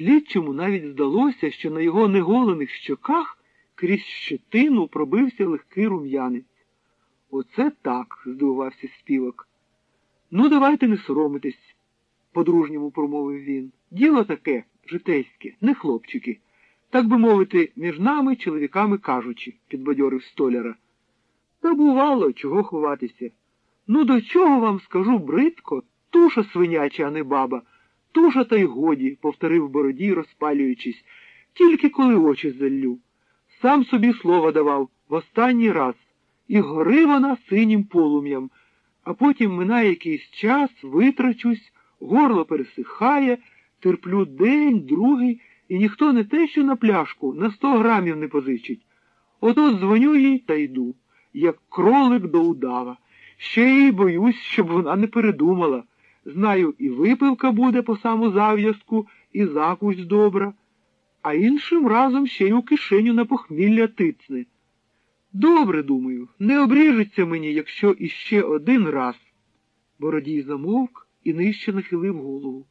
Слідчому навіть здалося, що на його неголених щоках крізь щетину пробився легкий рум'янець. Оце так, здивувався співак. Ну, давайте не соромитись, по-дружньому промовив він. Діло таке, житейське, не хлопчики. Так би мовити, між нами, чоловіками кажучи, підбадьорив столяра. Та бувало, чого ховатися. Ну, до чого вам скажу бридко, туша свиняча, а не баба. Туша та й годі, повторив бородій, розпалюючись, тільки коли очі заллю. Сам собі слово давав в останній раз, і гори вона синім полум'ям, а потім минає якийсь час, витрачусь, горло пересихає, терплю день, другий, і ніхто не те, що на пляшку, на сто грамів не позичить. Ото дзвоню їй та йду, як кролик до удава. Ще й боюсь, щоб вона не передумала. Знаю, і випивка буде по саму зав'язку, і закусь добра, а іншим разом ще й у кишеню на похмілля тицне. Добре, думаю, не обріжеться мені, якщо іще один раз. Бородій замовк і нижче нахилив голову.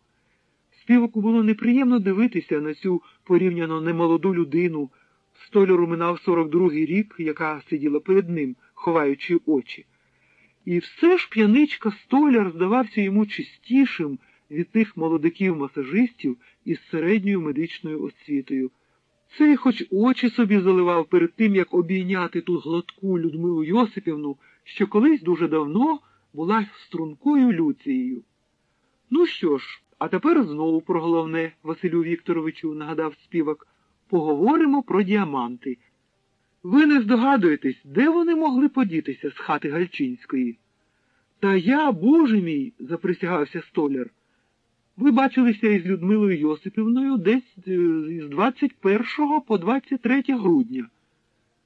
Співаку було неприємно дивитися на цю порівняно немолоду людину. Столяру минав 42-й рік, яка сиділа перед ним, ховаючи очі. І все ж п'яничка столяр здавався йому чистішим від тих молодиків-масажистів із середньою медичною освітою. Цей хоч очі собі заливав перед тим, як обійняти ту гладку Людмилу Йосипівну, що колись дуже давно була стрункою Люцією. Ну що ж, а тепер знову про головне, Василю Вікторовичу, нагадав співак, поговоримо про діаманти. Ви не здогадуєтесь, де вони могли подітися з хати Гальчинської? Та я, боже мій, заприсягався столяр. Ви бачилися із Людмилою Йосипівною десь з 21 по 23 грудня.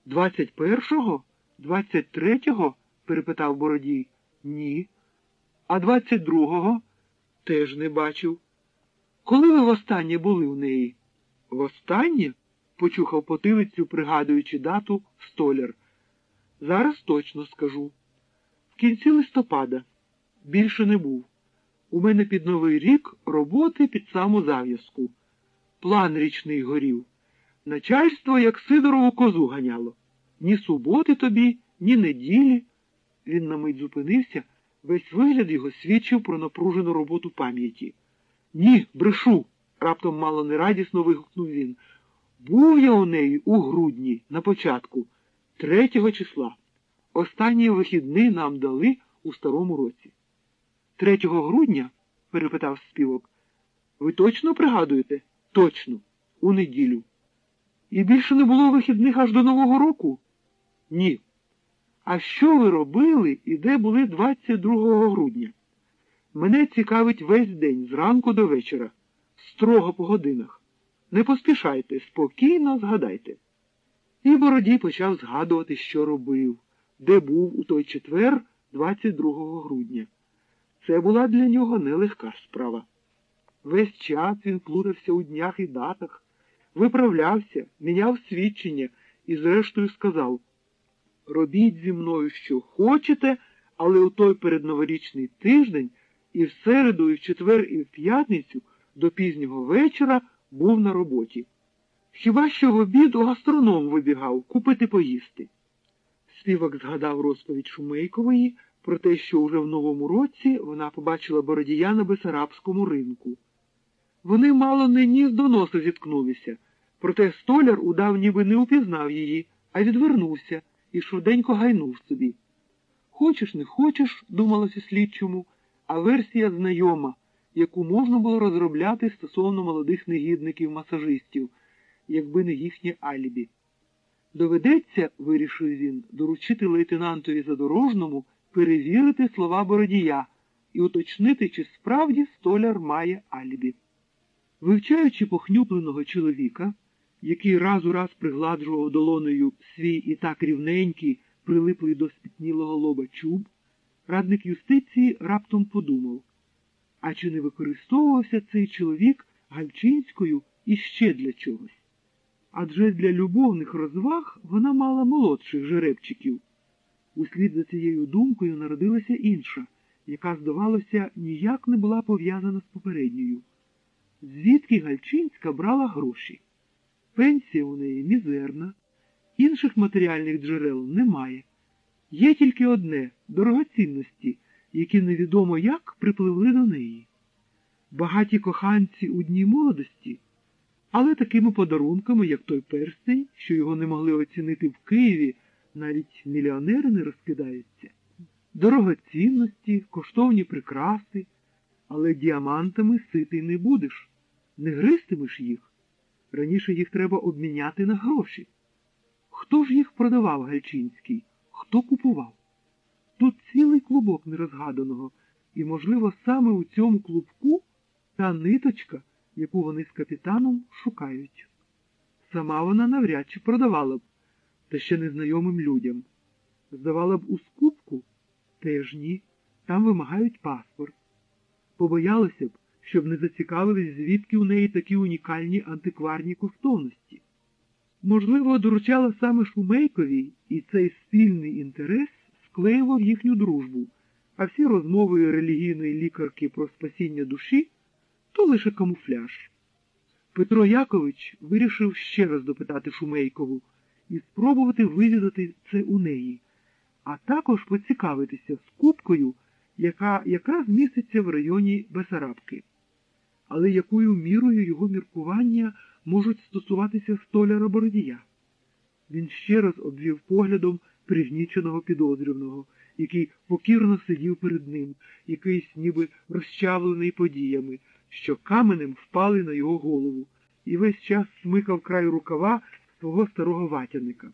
21-го? 23-го? перепитав Бородій. Ні. А 22-го? Теж не бачив. Коли ви востаннє були у неї? Востаннє? Почухав потилицю, пригадуючи дату, столяр. Зараз точно скажу. В кінці листопада більше не був. У мене під новий рік роботи під саму зав'язку. План річний горів. Начальство, як Сидорову козу ганяло. Ні суботи тобі, ні неділі. Він на мить зупинився, весь вигляд його свідчив про напружену роботу пам'яті. Ні, брешу, раптом мало нерадісно вигукнув він. Був я у неї у грудні, на початку, третього числа. Останні вихідні нам дали у старому році. Третього грудня? перепитав співок. Ви точно пригадуєте? Точно, у неділю. І більше не було вихідних аж до Нового року? Ні. А що ви робили і де були 22 грудня? Мене цікавить весь день зранку до вечора, строго по годинах. Не поспішайте, спокійно згадайте. І Бородій почав згадувати, що робив, де був у той четвер, 22 грудня. Це була для нього нелегка справа. Весь час він плутався у днях і датах, виправлявся, міняв свідчення і, зрештою, сказав робіть зі мною, що хочете, але у той передноворічний тиждень і в середу, і в четвер, і в п'ятницю до пізнього вечора був на роботі. Хіба що в обіду гастроном вибігав купити поїсти. Співак згадав розповідь Шумейкової про те, що уже в новому році вона побачила бородія на Бесарабському ринку. Вони мало не ніс до носа зіткнулися, проте столяр удав ніби не упізнав її, а відвернувся і швиденько гайнув собі. Хочеш, не хочеш, думалося слідчому, а версія знайома, яку можна було розробляти стосовно молодих негідників-масажистів, якби не їхнє алібі. Доведеться, вирішив він, доручити лейтенантові задорожному перевірити слова Бородія і уточнити, чи справді столяр має алібі. Вивчаючи похнюпленого чоловіка, який раз у раз пригладжував долоною свій і так рівненький, прилиплий до спітнілого лоба чуб, радник юстиції раптом подумав, а чи не використовувався цей чоловік Гальчинською іще для чогось? Адже для любовних розваг вона мала молодших жеребчиків. Услід за цією думкою народилася інша, яка, здавалося, ніяк не була пов'язана з попередньою. звідки Гальчинська брала гроші. Пенсія у неї мізерна, інших матеріальних джерел немає. Є тільки одне дорогоцінності, які невідомо як припливли до неї. Багаті коханці у дні молодості, але такими подарунками, як той перстень, що його не могли оцінити в Києві, навіть мільйонери не розкидаються. Дорогоцінності, коштовні прикраси, але діамантами ситий не будеш, не гристимеш їх. Раніше їх треба обміняти на гроші. Хто ж їх продавав Гальчинський? Хто купував? Клубок нерозгаданого, і, можливо, саме у цьому клубку та ниточка, яку вони з капітаном шукають. Сама вона навряд чи продавала б, та ще незнайомим людям. Здавала б у скупку? Теж ні. Там вимагають паспорт. Побоялася б, щоб не зацікавились, звідки у неї такі унікальні антикварні коштовності. Можливо, доручала саме Шумейкові, і цей спільний інтерес склеював їхню дружбу, а всі розмови релігійної лікарки про спасіння душі то лише камуфляж. Петро Якович вирішив ще раз допитати Шумейкову і спробувати вивідати це у неї, а також поцікавитися скупкою, яка якраз міститься в районі Бесарабки. Але якою мірою його міркування можуть стосуватися столяра Бородія? Він ще раз обвів поглядом пригніченого підозрюваного, який покірно сидів перед ним, якийсь ніби розчавлений подіями, що каменем впали на його голову, і весь час смикав край рукава свого старого ватяника.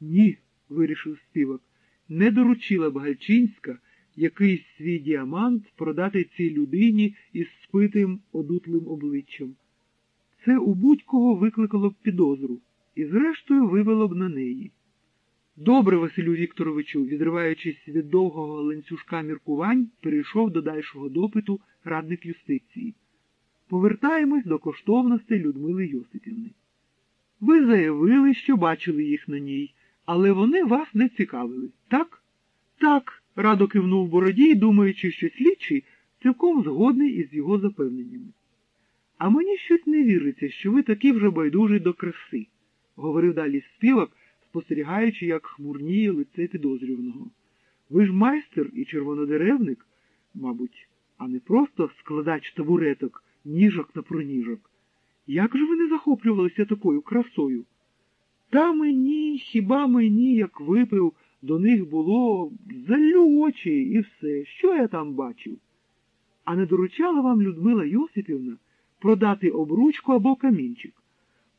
Ні, вирішив співак, не доручила б Гальчинська якийсь свій діамант продати цій людині із спитим одутлим обличчям. Це у будь-кого викликало б підозру і, зрештою, вивело б на неї. Добре, Василю Вікторовичу, відриваючись від довгого ланцюжка міркувань, перейшов до дальшого допиту радник юстиції. Повертаємось до коштовностей Людмили Йосипівни. Ви заявили, що бачили їх на ній, але вони вас не цікавили, так? Так, радо кивнув Бородій, думаючи, що слідчий цілком згодний із його запевненнями. А мені щось не віриться, що ви такі вже байдужі до краси, говорив далі співак, спостерігаючи, як хмурніє лице підозрюваного. Ви ж майстер і червонодеревник, мабуть, а не просто складач табуреток, ніжок та проніжок. Як же ви не захоплювалися такою красою? Та мені, хіба мені, як випив, до них було залю очі і все, що я там бачив? А не доручала вам Людмила Йосипівна продати обручку або камінчик?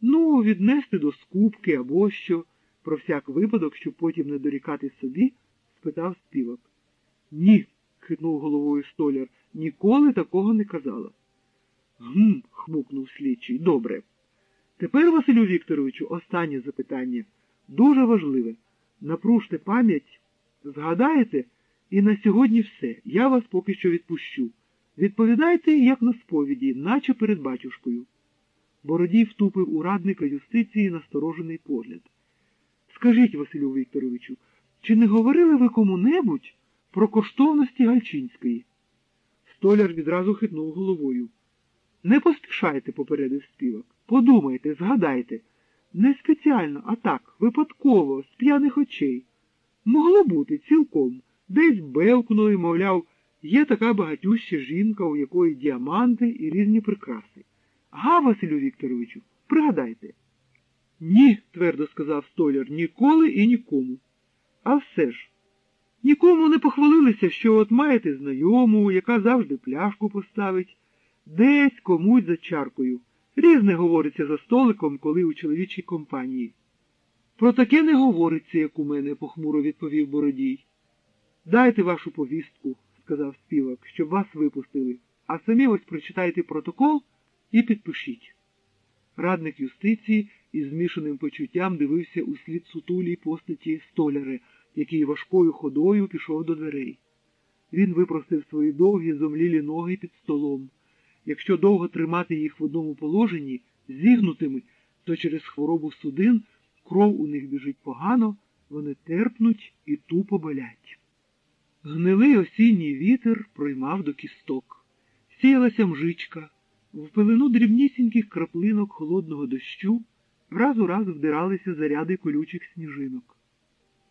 Ну, віднести до скупки або що, про всяк випадок, щоб потім не дорікати собі, спитав співак. Ні, хитнув головою столяр, ніколи такого не казала. Гм, хмукнув слідчий. Добре. Тепер, Василю Вікторовичу, останнє запитання. Дуже важливе. Напружте пам'ять, згадаєте, і на сьогодні все. Я вас поки що відпущу. Відповідайте, як на сповіді, наче перед батюшкою. Бородій втупив у радника юстиції насторожений погляд. Скажіть, Василю Вікторовичу, чи не говорили ви кому-небудь про коштовності Гальчинської? Столяр відразу хитнув головою. Не поспішайте, попередив співак. Подумайте, згадайте. Не спеціально, а так, випадково, з п'яних очей. Могло бути цілком. Десь бевкнули, мовляв, є така багатюща жінка, у якої діаманти і різні прикраси. Га, Василю Вікторовичу, пригадайте. Ні, твердо сказав столяр, ніколи і нікому. А все ж, нікому не похвалилися, що от маєте знайому, яка завжди пляшку поставить, десь комусь за чаркою. Різне говориться за столиком, коли у чоловічій компанії. Про таке не говориться, як у мене, похмуро відповів Бородій. Дайте вашу повістку, сказав співак, щоб вас випустили, а самі ось прочитайте протокол і підпишіть. Радник юстиції із змішаним почуттям дивився у слід сутулій постаті столяри, який важкою ходою пішов до дверей. Він випростив свої довгі зомлілі ноги під столом. Якщо довго тримати їх в одному положенні, зігнутими, то через хворобу судин кров у них біжить погано, вони терпнуть і тупо болять. Гнилий осінній вітер проймав до кісток. Сіялася мжичка, В пилину дрібнісіньких краплинок холодного дощу раз у раз вдиралися заряди колючих сніжинок.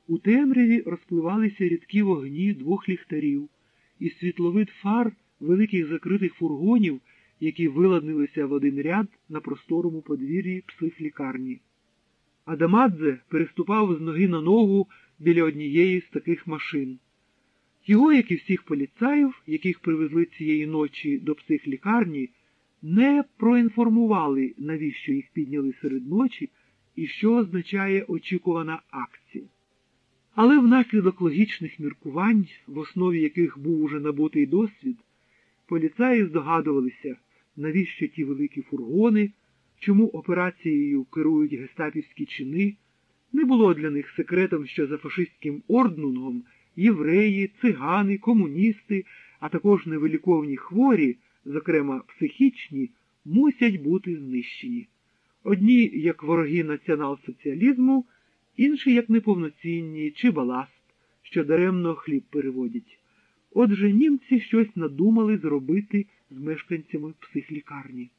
У темряві розпливалися рідкі вогні двох ліхтарів, і світловид фар великих закритих фургонів, які виладнилися в один ряд на просторому подвір'ї психлікарні. Адамадзе переступав з ноги на ногу біля однієї з таких машин. Його, як і всіх поліцаїв, яких привезли цієї ночі до психлікарні, не проінформували, навіщо їх підняли серед ночі і що означає очікувана акція. Але внаслідок логічних міркувань, в основі яких був уже набутий досвід, поліцаї здогадувалися, навіщо ті великі фургони, чому операцією керують гестапівські чини, не було для них секретом, що за фашистським орднунгом євреї, цигани, комуністи, а також невиліковні хворі, зокрема психічні, мусять бути знищені. Одні як вороги націонал-соціалізму, інші як неповноцінні чи баласт, що даремно хліб переводять. Отже, німці щось надумали зробити з мешканцями психлікарні.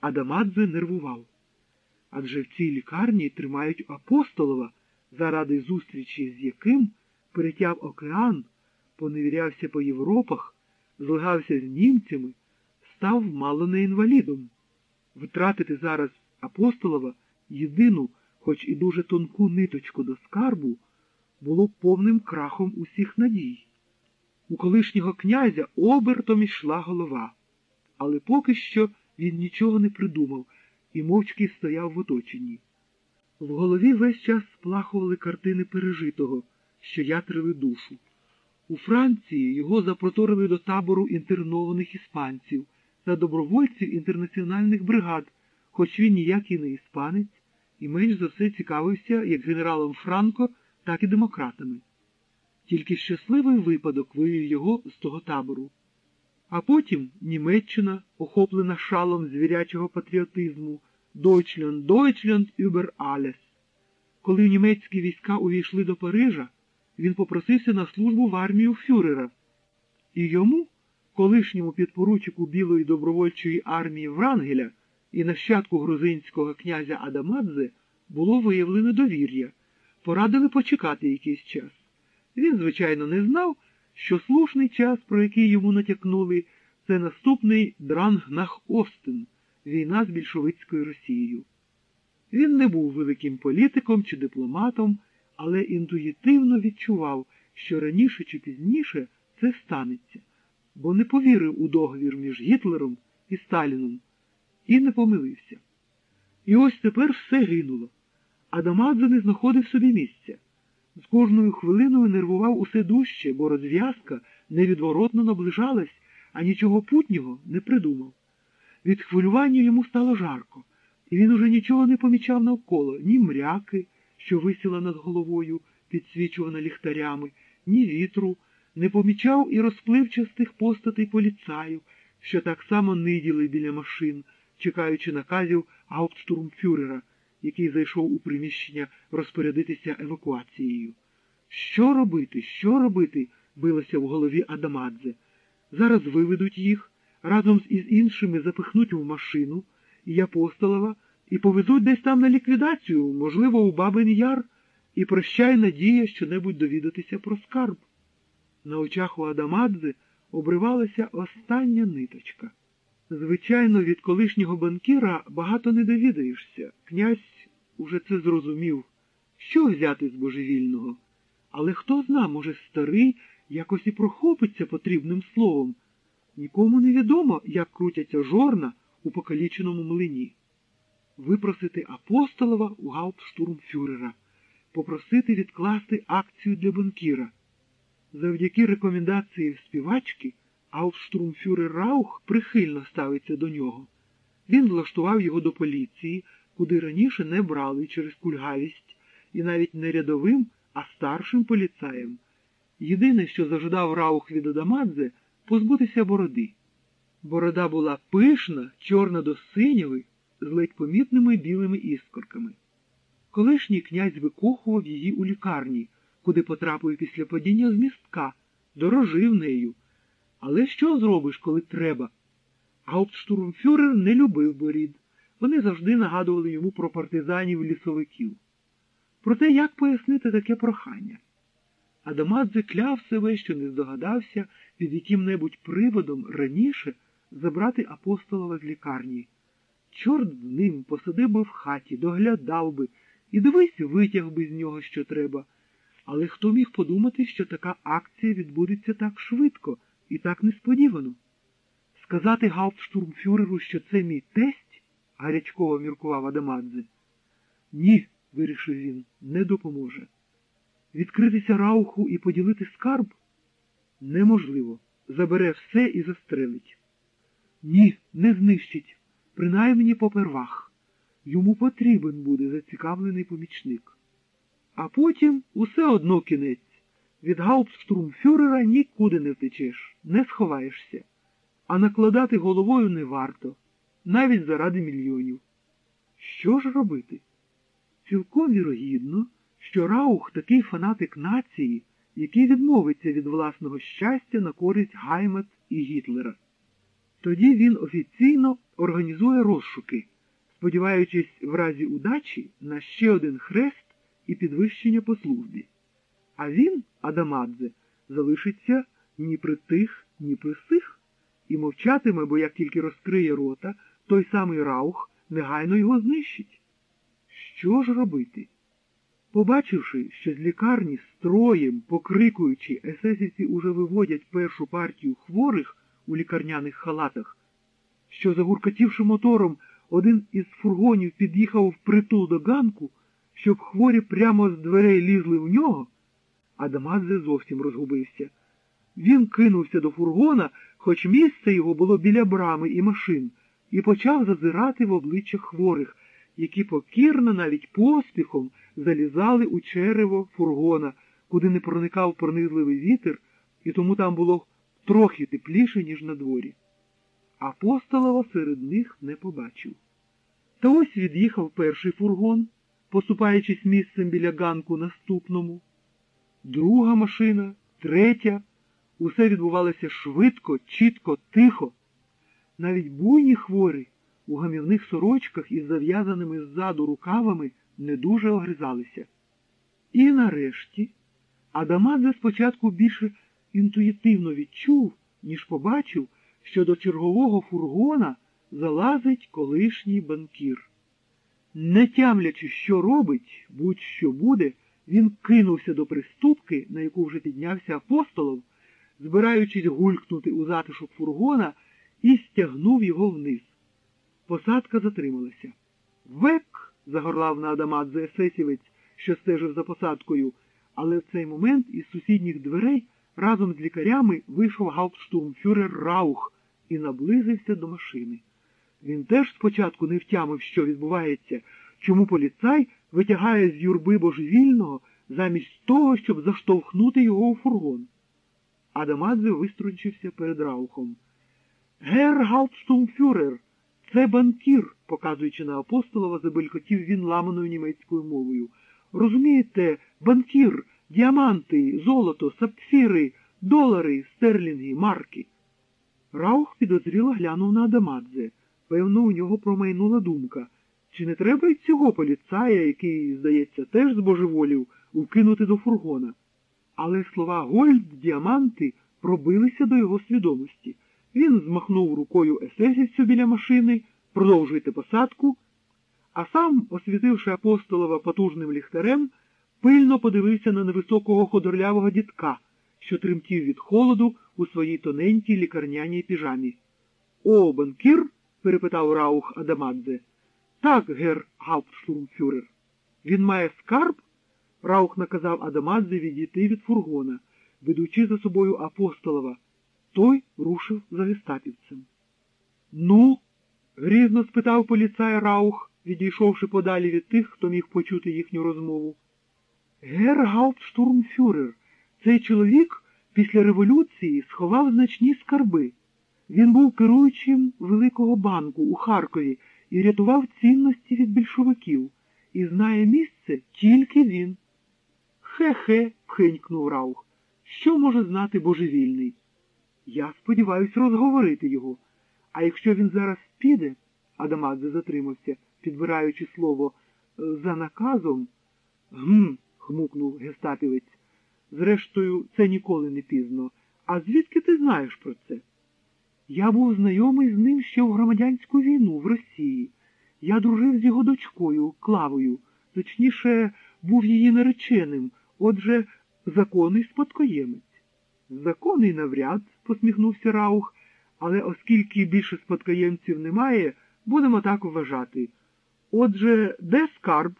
Адамадзе нервував. Адже в цій лікарні тримають апостолова, заради зустрічі з яким перетяв океан, поневірявся по Європах, злигався з німцями, став мало не інвалідом. Втратити зараз апостолова єдину, хоч і дуже тонку ниточку до скарбу, було повним крахом усіх надій. У колишнього князя обертом ішла голова, але поки що він нічого не придумав і мовчки стояв в оточенні. В голові весь час сплахували картини пережитого, що ятрили душу. У Франції його запроторили до табору інтернованих іспанців та добровольців інтернаціональних бригад, хоч він ніякий не іспанець, і менш за все цікавився як генералом Франко, так і демократами. Тільки щасливий випадок вивів його з того табору. А потім Німеччина, охоплена шалом звірячого патріотизму, Deutschland, Deutschland über alles. Коли німецькі війська увійшли до Парижа, він попросився на службу в армію фюрера. І йому, колишньому підпоручику Білої добровольчої армії Врангеля і нащадку грузинського князя Адамадзе, було виявлено довір'я, порадили почекати якийсь час. Він, звичайно, не знав, що слушний час, про який йому натякнули, це наступний Дрангнах Остин, війна з більшовицькою Росією. Він не був великим політиком чи дипломатом, але інтуїтивно відчував, що раніше чи пізніше це станеться, бо не повірив у договір між Гітлером і Сталіном і не помилився. І ось тепер все гинуло. Адамадзе не знаходив собі місця. З кожною хвилиною нервував усе дужче, бо розв'язка невідворотно наближалась, а нічого путнього не придумав. Від хвилювання йому стало жарко, і він уже нічого не помічав навколо, ні мряки, що висіла над головою, підсвічувана ліхтарями, ні вітру, не помічав і розпливчастих постатей поліцаїв, що так само ниділи біля машин, чекаючи наказів гауптштурмфюрера, який зайшов у приміщення розпорядитися евакуацією. Що робити, що робити? билося в голові Адамадзе. Зараз виведуть їх, разом із іншими запихнуть в машину і апостолова і повезуть десь там на ліквідацію, можливо, у Бабин Яр, і прощай надія щонебудь довідатися про скарб. На очах у Адамадзе обривалася остання ниточка. Звичайно, від колишнього банкіра багато не довідаєшся. Князь уже це зрозумів. Що взяти з божевільного? Але хто зна, може, старий якось і прохопиться потрібним словом. Нікому не відомо, як крутяться жорна у покаліченому млині. Випросити апостолова у гауптштурмфюрера, попросити відкласти акцію для банкіра. Завдяки рекомендації співачки. Гауптштурмфюрер Раух прихильно ставиться до нього. Він влаштував його до поліції, куди раніше не брали через кульгавість, і навіть не рядовим, а старшим поліцаєм. Єдине, що заждав Раух від Адамадзе, позбутися бороди. Борода була пишна, чорна до синяви, з ледь помітними білими іскорками. Колишній князь викохував її у лікарні, куди потрапив після падіння з містка, дорожив нею. Але що зробиш, коли треба? Гауптштурмфюрер не любив борід. Вони завжди нагадували йому про партизанів-лісовиків. Проте як пояснити таке прохання? Адамадзе кляв себе, що не здогадався під яким-небудь приводом раніше забрати апостолова з лікарні. Чорт з ним посадив би в хаті, доглядав би і дивись, витяг би з нього, що треба. Але хто міг подумати, що така акція відбудеться так швидко і так несподівано? Сказати гауптштурмфюреру, що це мій тесть, гарячково міркував Адамадзе. Ні, вирішив він, не допоможе. Відкритися рауху і поділити скарб неможливо. Забере все і застрелить. Ні, не знищить, принаймні попервах. Йому потрібен буде зацікавлений помічник. А потім усе одно кінець. Від гауптштурмфюрера нікуди не втечеш, не сховаєшся, а накладати головою не варто, навіть заради мільйонів. Що ж робити? Цілком вірогідно, що Раух такий фанатик нації, який відмовиться від власного щастя на користь Гаймет і Гітлера. Тоді він офіційно організує розшуки, сподіваючись в разі удачі на ще один хрест і підвищення по службі. А він, Адамадзе, залишиться ні при тих, ні при сих, і мовчатиме, бо як тільки розкриє рота, той самий Раух негайно його знищить. Що ж робити? Побачивши, що з лікарні строєм, покрикуючи, есесівці уже виводять першу партію хворих у лікарняних халатах, що, загуркотівши мотором, один із фургонів під'їхав впритул до ганку, щоб хворі прямо з дверей лізли в нього, Адамадзе зовсім розгубився. Він кинувся до фургона, хоч місце його було біля брами і машин, і почав зазирати в обличчя хворих, які покірно, навіть поспіхом, залізали у черево фургона, куди не проникав пронизливий вітер, і тому там було трохи тепліше, ніж на дворі. Апостолова серед них не побачив. Та ось від'їхав перший фургон, поступаючись місцем біля ганку наступному, друга машина, третя. Усе відбувалося швидко, чітко, тихо. Навіть буйні хворі у гамівних сорочках із зав'язаними ззаду рукавами не дуже огризалися. І нарешті Адамадзе спочатку більше інтуїтивно відчув, ніж побачив, що до чергового фургона залазить колишній банкір. Не тямлячи, що робить, будь-що буде, він кинувся до приступки, на яку вже піднявся апостолов, збираючись гулькнути у затишок фургона, і стягнув його вниз. Посадка затрималася. Век. загорлав на Адамадзе есесівець, що стежив за посадкою, але в цей момент із сусідніх дверей разом з лікарями вийшов гауптштурмфюрер Раух і наблизився до машини. Він теж спочатку не втямив, що відбувається, чому поліцай витягає з юрби божевільного замість того, щоб заштовхнути його у фургон. Адамадзе виструнчився перед Раухом. Гер Гауптштумфюрер, це банкір, показуючи на апостолова, забелькотів він ламаною німецькою мовою. Розумієте, банкір, діаманти, золото, сапфіри, долари, стерлінги, марки. Раух підозріло глянув на Адамадзе. Певно, у нього промайнула думка. Чи не треба й цього поліцая, який, здається, теж збожеволів, вкинути до фургона? Але слова Гольд, діаманти пробилися до його свідомості. Він змахнув рукою есесівцю біля машини, продовжуйте посадку, а сам, освітивши апостолова потужним ліхтарем, пильно подивився на невисокого ходорлявого дітка, що тремтів від холоду у своїй тоненькій лікарняній піжамі. О, банкір? Перепитав Раух Адамадзе. Так, гер Гауптштурмфюрер. Він має скарб? Раух наказав Адамадзе відійти від фургона, ведучи за собою апостолова. Той рушив за гестапівцем. Ну? грізно спитав поліцай Раух, відійшовши подалі від тих, хто міг почути їхню розмову. Гер Гауптштурмфюрер, цей чоловік після революції сховав значні скарби. Він був керуючим Великого банку у Харкові і рятував цінності від більшовиків, і знає місце тільки він. Хе-хе, пхенькнув Раух. Що може знати божевільний? Я сподіваюся розговорити його. А якщо він зараз піде, Адамадзе затримався, підбираючи слово «е, за наказом. Гм. хмукнув гестапівець. Зрештою, це ніколи не пізно. А звідки ти знаєш про це? Я був знайомий з ним ще в громадянську війну в Росії. Я дружив з його дочкою, Клавою, точніше, був її нареченим, отже, законний спадкоємець. Законний навряд, посміхнувся Раух, але оскільки більше спадкоємців немає, будемо так вважати. Отже, де скарб?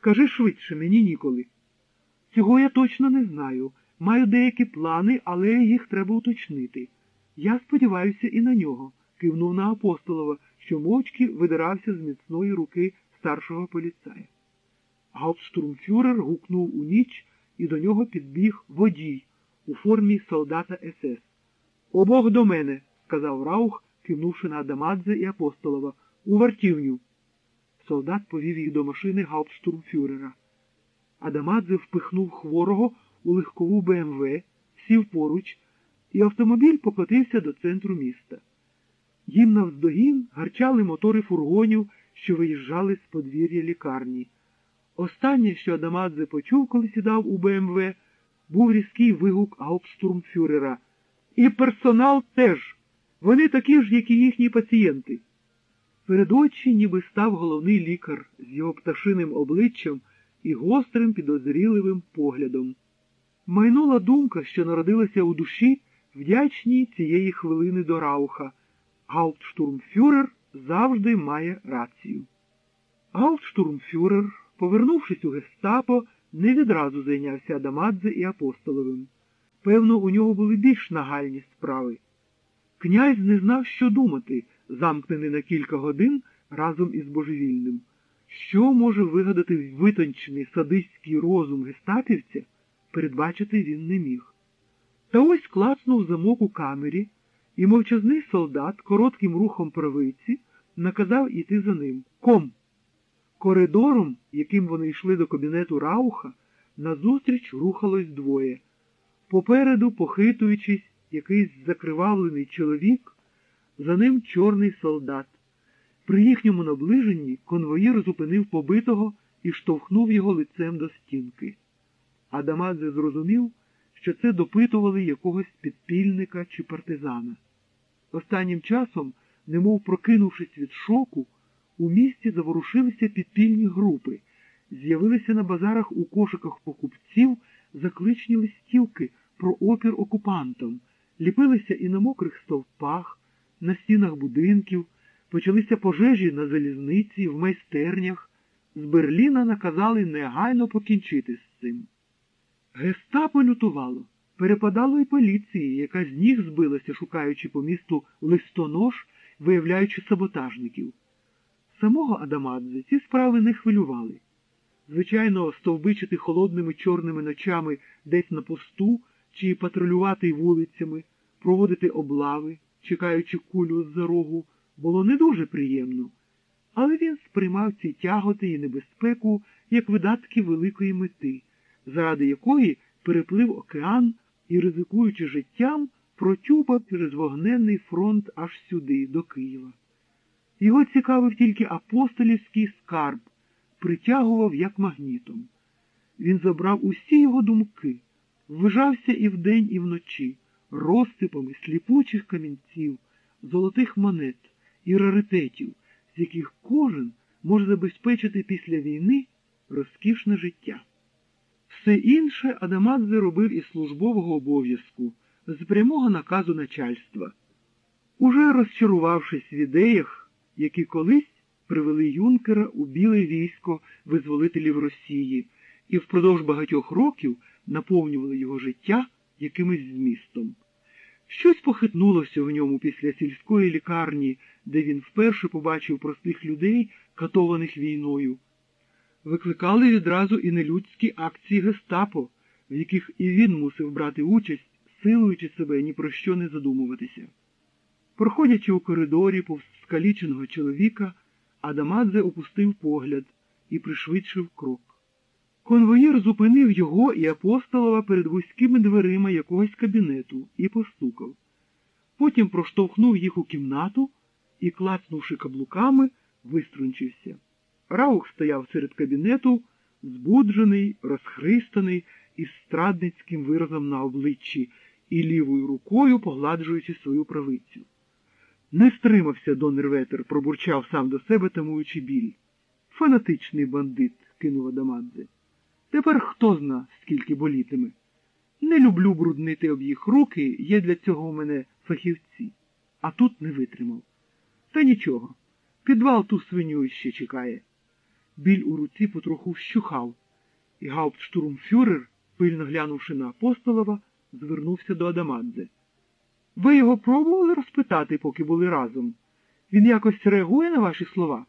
Кажи швидше, мені ніколи. Цього я точно не знаю. Маю деякі плани, але їх треба уточнити. Я сподіваюся і на нього, кивнув на апостолова, що мовчки видирався з міцної руки старшого поліцая. Гауптштурмфюрер гукнув у ніч, і до нього підбіг водій у формі солдата СС. Обох до мене, сказав Раух, кивнувши на Адамадзе і апостолова, у вартівню. Солдат повів їх до машини гауптштурмфюрера. Адамадзе впихнув хворого у легкову БМВ, сів поруч, і автомобіль покотився до центру міста. Їм навздогін гарчали мотори фургонів, що виїжджали з подвір'я лікарні. Останнє, що Адамадзе почув, коли сідав у БМВ, був різкий вигук гауптштурмфюрера. І персонал теж. Вони такі ж, як і їхні пацієнти. Перед очі ніби став головний лікар з його пташиним обличчям і гострим підозріливим поглядом. Майнула думка, що народилася у душі, вдячній цієї хвилини до Рауха. Гауптштурмфюрер завжди має рацію. Гауптштурмфюрер, повернувшись у гестапо, не відразу зайнявся Адамадзе і Апостоловим. Певно, у нього були більш нагальні справи. Князь не знав, що думати, замкнений на кілька годин разом із божевільним. Що може вигадати витончений садистський розум гестапівця, передбачити він не міг. Та ось клацнув замок у камері, і мовчазний солдат коротким рухом правиці наказав іти за ним. Ком. Коридором, яким вони йшли до кабінету Рауха, назустріч рухалось двоє. Попереду, похитуючись, якийсь закривавлений чоловік, за ним чорний солдат. При їхньому наближенні конвоїр зупинив побитого і штовхнув його лицем до стінки. Адамадзе зрозумів, що це допитували якогось підпільника чи партизана. Останнім часом, немов прокинувшись від шоку, у місті заворушилися підпільні групи, з'явилися на базарах у кошиках покупців закличні листівки про опір окупантам, ліпилися і на мокрих стовпах, на стінах будинків, почалися пожежі на залізниці, в майстернях. З Берліна наказали негайно покінчити з цим. Гестапо лютувало, перепадало й поліції, яка з ніг збилася, шукаючи по місту листонож, виявляючи саботажників. Самого Адамадзе ці справи не хвилювали. Звичайно, стовбичити холодними чорними ночами десь на посту чи патрулювати вулицями, проводити облави, чекаючи кулю з-за рогу, було не дуже приємно, але він сприймав ці тяготи і небезпеку як видатки великої мети, заради якої переплив океан і, ризикуючи життям, протюпав через вогненний фронт аж сюди, до Києва. Його цікавив тільки апостолівський скарб, притягував як магнітом. Він забрав усі його думки, ввижався і вдень, і вночі, розсипами сліпучих камінців, золотих монет і раритетів, з яких кожен може забезпечити після війни розкішне життя. Все інше Адамадзе робив із службового обов'язку, з прямого наказу начальства. Уже розчарувавшись в ідеях, які колись привели Юнкера у біле військо визволителів Росії і впродовж багатьох років наповнювали його життя якимось змістом. Щось похитнулося в ньому після сільської лікарні, де він вперше побачив простих людей, катованих війною. Викликали відразу і нелюдські акції гестапо, в яких і він мусив брати участь, силуючи себе ні про що не задумуватися. Проходячи у коридорі повз скаліченого чоловіка, Адамадзе опустив погляд і пришвидшив крок. Конвоїр зупинив його і апостолова перед вузькими дверима якогось кабінету і постукав. Потім проштовхнув їх у кімнату і, клацнувши каблуками, виструнчився. Раух стояв серед кабінету, збуджений, розхристаний, із страдницьким виразом на обличчі і лівою рукою погладжуючи свою правицю. Не стримався Дон Ветер, пробурчав сам до себе, тамуючи біль. Фанатичний бандит, кинув Адамадзе. Тепер хто зна, скільки болітиме. Не люблю бруднити об їх руки, є для цього у мене фахівці, а тут не витримав. Та нічого, підвал ту свиню ще чекає. Біль у руці потроху вщухав, і гауптштурмфюрер, пильно глянувши на апостолова, звернувся до Адамадзе. Ви його пробували розпитати, поки були разом? Він якось реагує на ваші слова?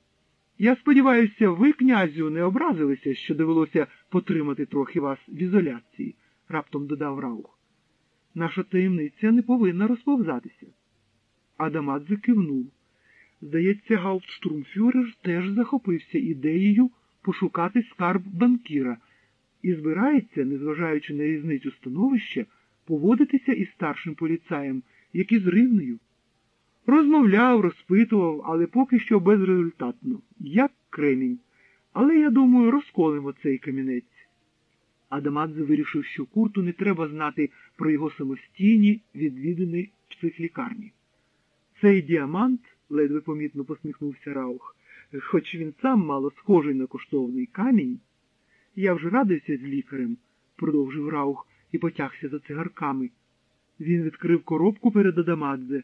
Я сподіваюся, ви, князю, не образилися, що довелося потримати трохи вас в ізоляції, раптом додав Раух. Наша таємниця не повинна розповзатися. Адамадзе кивнув. Здається, гауптштурмфюрер теж захопився ідеєю пошукати скарб банкіра і збирається, незважаючи на різницю становища, поводитися із старшим поліцаєм, як і з рівнею. Розмовляв, розпитував, але поки що безрезультатно, як кремінь. Але, я думаю, розколимо цей камінець. Адамадзе вирішив, що курту не треба знати про його самостійні відвідини психлікарні. Цей діамант, ледве помітно посміхнувся Раух, хоч він сам мало схожий на коштовний камінь. Я вже радився з лікарем, продовжив Раух і потягся за цигарками. Він відкрив коробку перед Адамадзе.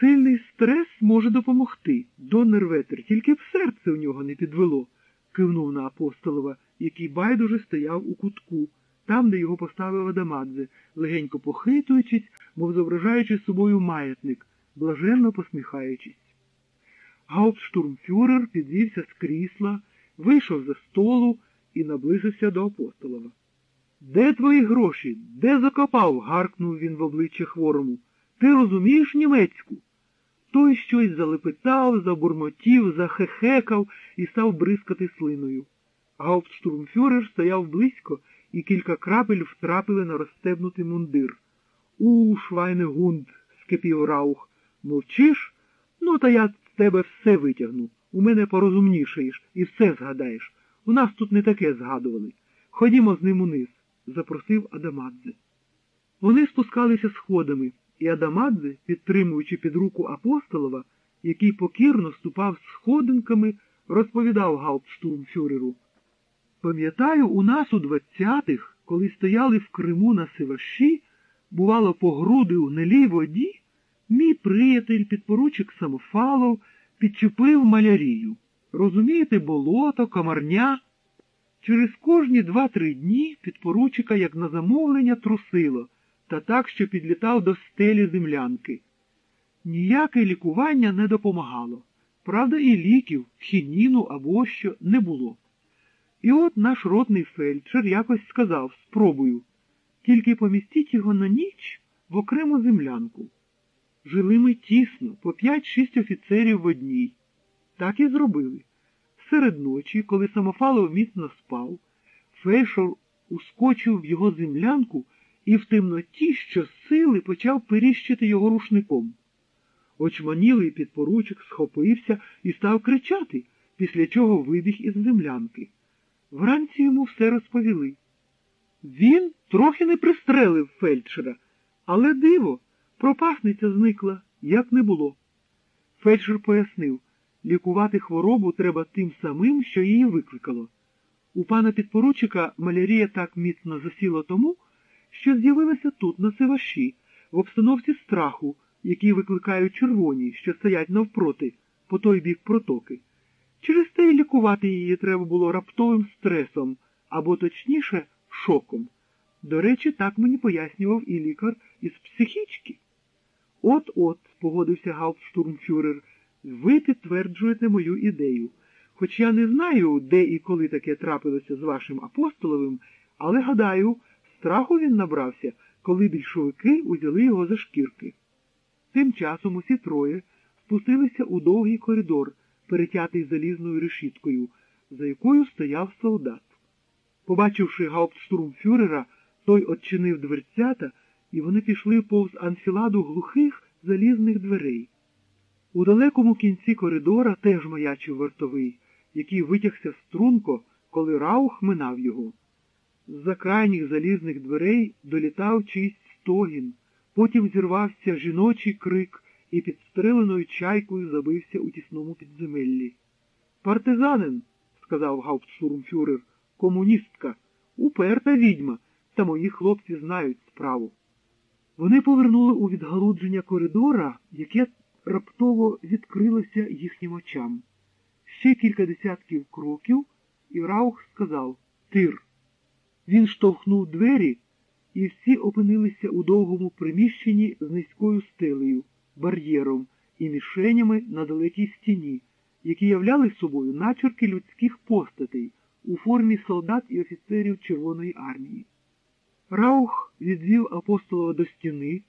Сильний стрес може допомогти. Донер ветер, тільки б серце у нього не підвело, кивнув на апостолова, який байдуже стояв у кутку, там, де його поставив Адамадзе, легенько похитуючись, мов зображаючи собою маятник, блаженно посміхаючись. Гауптштурмфюрер підвівся з крісла, вийшов за столу і наблизився до апостолова. Де твої гроші? Де закопав? гаркнув він в обличчя хворому. Ти розумієш німецьку? Той щось залепетав, забурмотів, захехекав і став бризкати слиною. Гауптштурмфюрер стояв близько, і кілька крапель втрапили на розстебнутий мундир. У, швайнегунд, скипів раух. Мовчиш? Ну, та я тебе все витягну. У мене порозумнішаєш і все згадаєш. У нас тут не таке згадували. Ходімо з ним униз, запросив Адамадзе. Вони спускалися сходами, і Адамадзе, підтримуючи під руку апостолова, який покірно ступав сходинками, розповідав гауптштурмфюреру. Пам'ятаю, у нас у двадцятих, коли стояли в Криму на Сиваші, бувало, по груди у нелій воді, мій приятель, підпоручик Самофалов, підчепив малярію. Розумієте, болото, комарня. Через кожні два-три дні підпоручика, як на замовлення, трусило, та так, що підлітав до стелі землянки. Ніяке лікування не допомагало. Правда, і ліків, хініну або що не було. І от наш ротний фельдшер якось сказав спробую, тільки помістіть його на ніч в окрему землянку. Жили ми тісно, по п'ять-шість офіцерів в одній. Так і зробили. Серед ночі, коли Самофалов міцно спав, фельдшер ускочив в його землянку і в темноті щосили почав періщити його рушником. Очманілий підпоручик схопився і став кричати, після чого вибіг із землянки. Вранці йому все розповіли. Він трохи не пристрелив фельдшера, але диво, пропасниця зникла, як не було. Фельдшер пояснив, лікувати хворобу треба тим самим, що її викликало. У пана підпоручика малярія так міцно засіла тому, що з'явилася тут, на Сиваші, в обстановці страху, які викликають червоні, що стоять навпроти, по той бік протоки. Через те й лікувати її треба було раптовим стресом, або точніше, шоком. До речі, так мені пояснював і лікар із психічки. От-от, погодився гауптштурмфюрер, ви підтверджуєте мою ідею. Хоч я не знаю, де і коли таке трапилося з вашим апостоловим, але гадаю, страху він набрався, коли більшовики узяли його за шкірки. Тим часом усі троє спустилися у довгий коридор, перетятий залізною решіткою, за якою стояв солдат. Побачивши гауптштурмфюрера, той odчинив дверцята, і вони пішли повз анфіладу глухих залізних дверей. У далекому кінці коридора теж маячив вартовий, який витягся струнко, коли Раух минав його. З-за крайніх залізних дверей долітав чийсь стогін, потім зірвався жіночий крик і підстреленою чайкою забився у тісному підземеллі. Партизанин, сказав гауптштурмфюрер, комуністка, уперта відьма, та мої хлопці знають справу. Вони повернули у відгалудження коридора, яке раптово відкрилося їхнім очам. Ще кілька десятків кроків, і Раух сказав Тир. Він штовхнув двері, і всі опинилися у довгому приміщенні з низькою стелею, бар'єром і мішенями на далекій стіні, які являли собою начерки людських постатей у формі солдат і офіцерів Червоної армії. Раух відвів апостолова до стіни,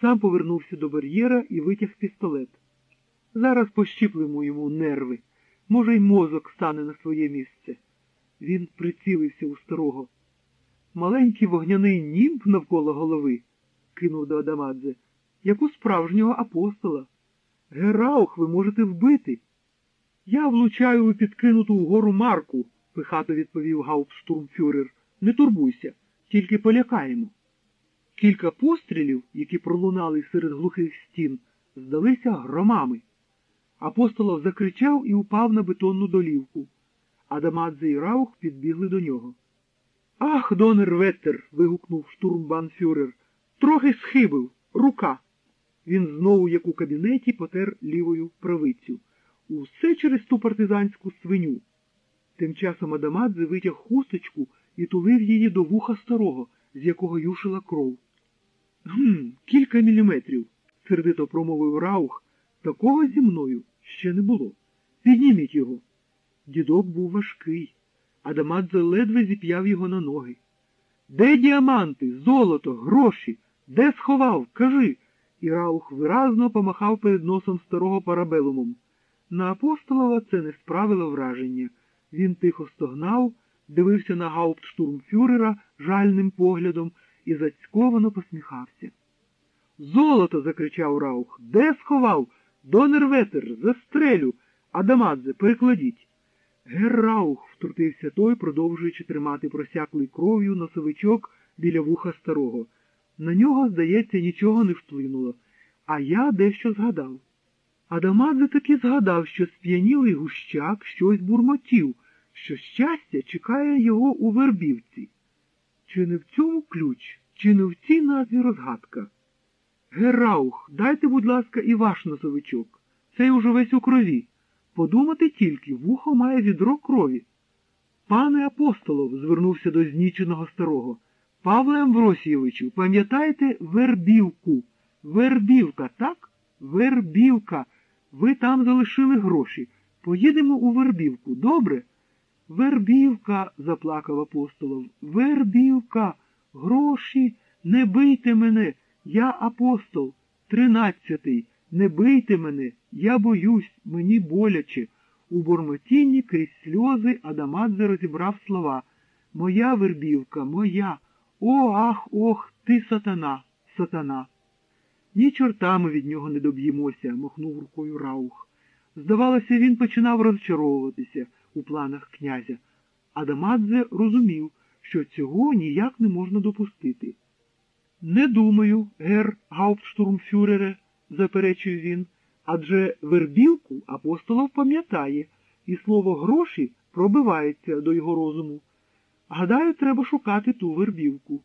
сам повернувся до бар'єра і витяг пістолет. Зараз пощіплемо йому нерви. Може, й мозок стане на своє місце. Він прицілився у старого. Маленький вогняний німб навколо голови, кинув до Адамадзе, як у справжнього апостола. Гераух ви можете вбити. Я влучаю у підкинуту вгору марку, пихато відповів гауптштурмфюрер. Не турбуйся, тільки полякаємо. Кілька пострілів, які пролунали серед глухих стін, здалися громами. Апостолов закричав і упав на бетонну долівку. Адамадзе і Раух підбігли до нього. Ах, донер Веттер. вигукнув штурмбанфюрер. Трохи схибив. Рука. Він знову, як у кабінеті, потер лівою правицю. Усе через ту партизанську свиню. Тим часом Адамадзе витяг хусточку і тулив її до вуха старого, з якого юшила кров. Гм, кілька міліметрів, сердито промовив Раух. Такого зі мною ще не було. Підніміть його. Дідок був важкий. Адамадзе ледве зіп'яв його на ноги. Де діаманти, золото, гроші? Де сховав? Кажи. І Раух виразно помахав перед носом старого парабелумом. На апостолова це не справило враження. Він тихо стогнав, дивився на гауптштурмфюрера жальним поглядом і зацьковано посміхався. Золото. закричав Раух. Де сховав? Донерветер, застрелю. Адамадзе, перекладіть. Герраух, втрутився той, продовжуючи тримати просяклий кров'ю носовичок біля вуха старого. На нього, здається, нічого не вплинуло, а я дещо згадав. Адамадзе таки згадав, що сп'янілий гущак щось бурмотів, що щастя чекає його у вербівці. Чи не в цьому ключ, чи не в цій назві розгадка? Гераух, дайте, будь ласка, і ваш носовичок. Цей уже весь у крові. Подумати тільки, вухо має відро крові. Пане апостолов, звернувся до зніченого старого. Павле Амвросійовичу, пам'ятаєте вербівку? Вербівка, так? Вербівка. Ви там залишили гроші. Поїдемо у Вербівку, добре? Вербівка, заплакав апостолов. Вербівка, гроші, не бийте мене, я апостол, тринадцятий. Не бийте мене, я боюсь, мені боляче. У бормотінні крізь сльози Адамадзе розібрав слова. Моя вербівка, моя. О, ах, ох, ти сатана, сатана. Ні чортами від нього не доб'ємося, махнув рукою Раух. Здавалося, він починав розчаровуватися у планах князя. Адамадзе розумів, що цього ніяк не можна допустити. Не думаю, гер гауптштурмфюрере, заперечив він, адже вербівку апостолов пам'ятає, і слово гроші пробивається до його розуму. Гадаю, треба шукати ту вербівку.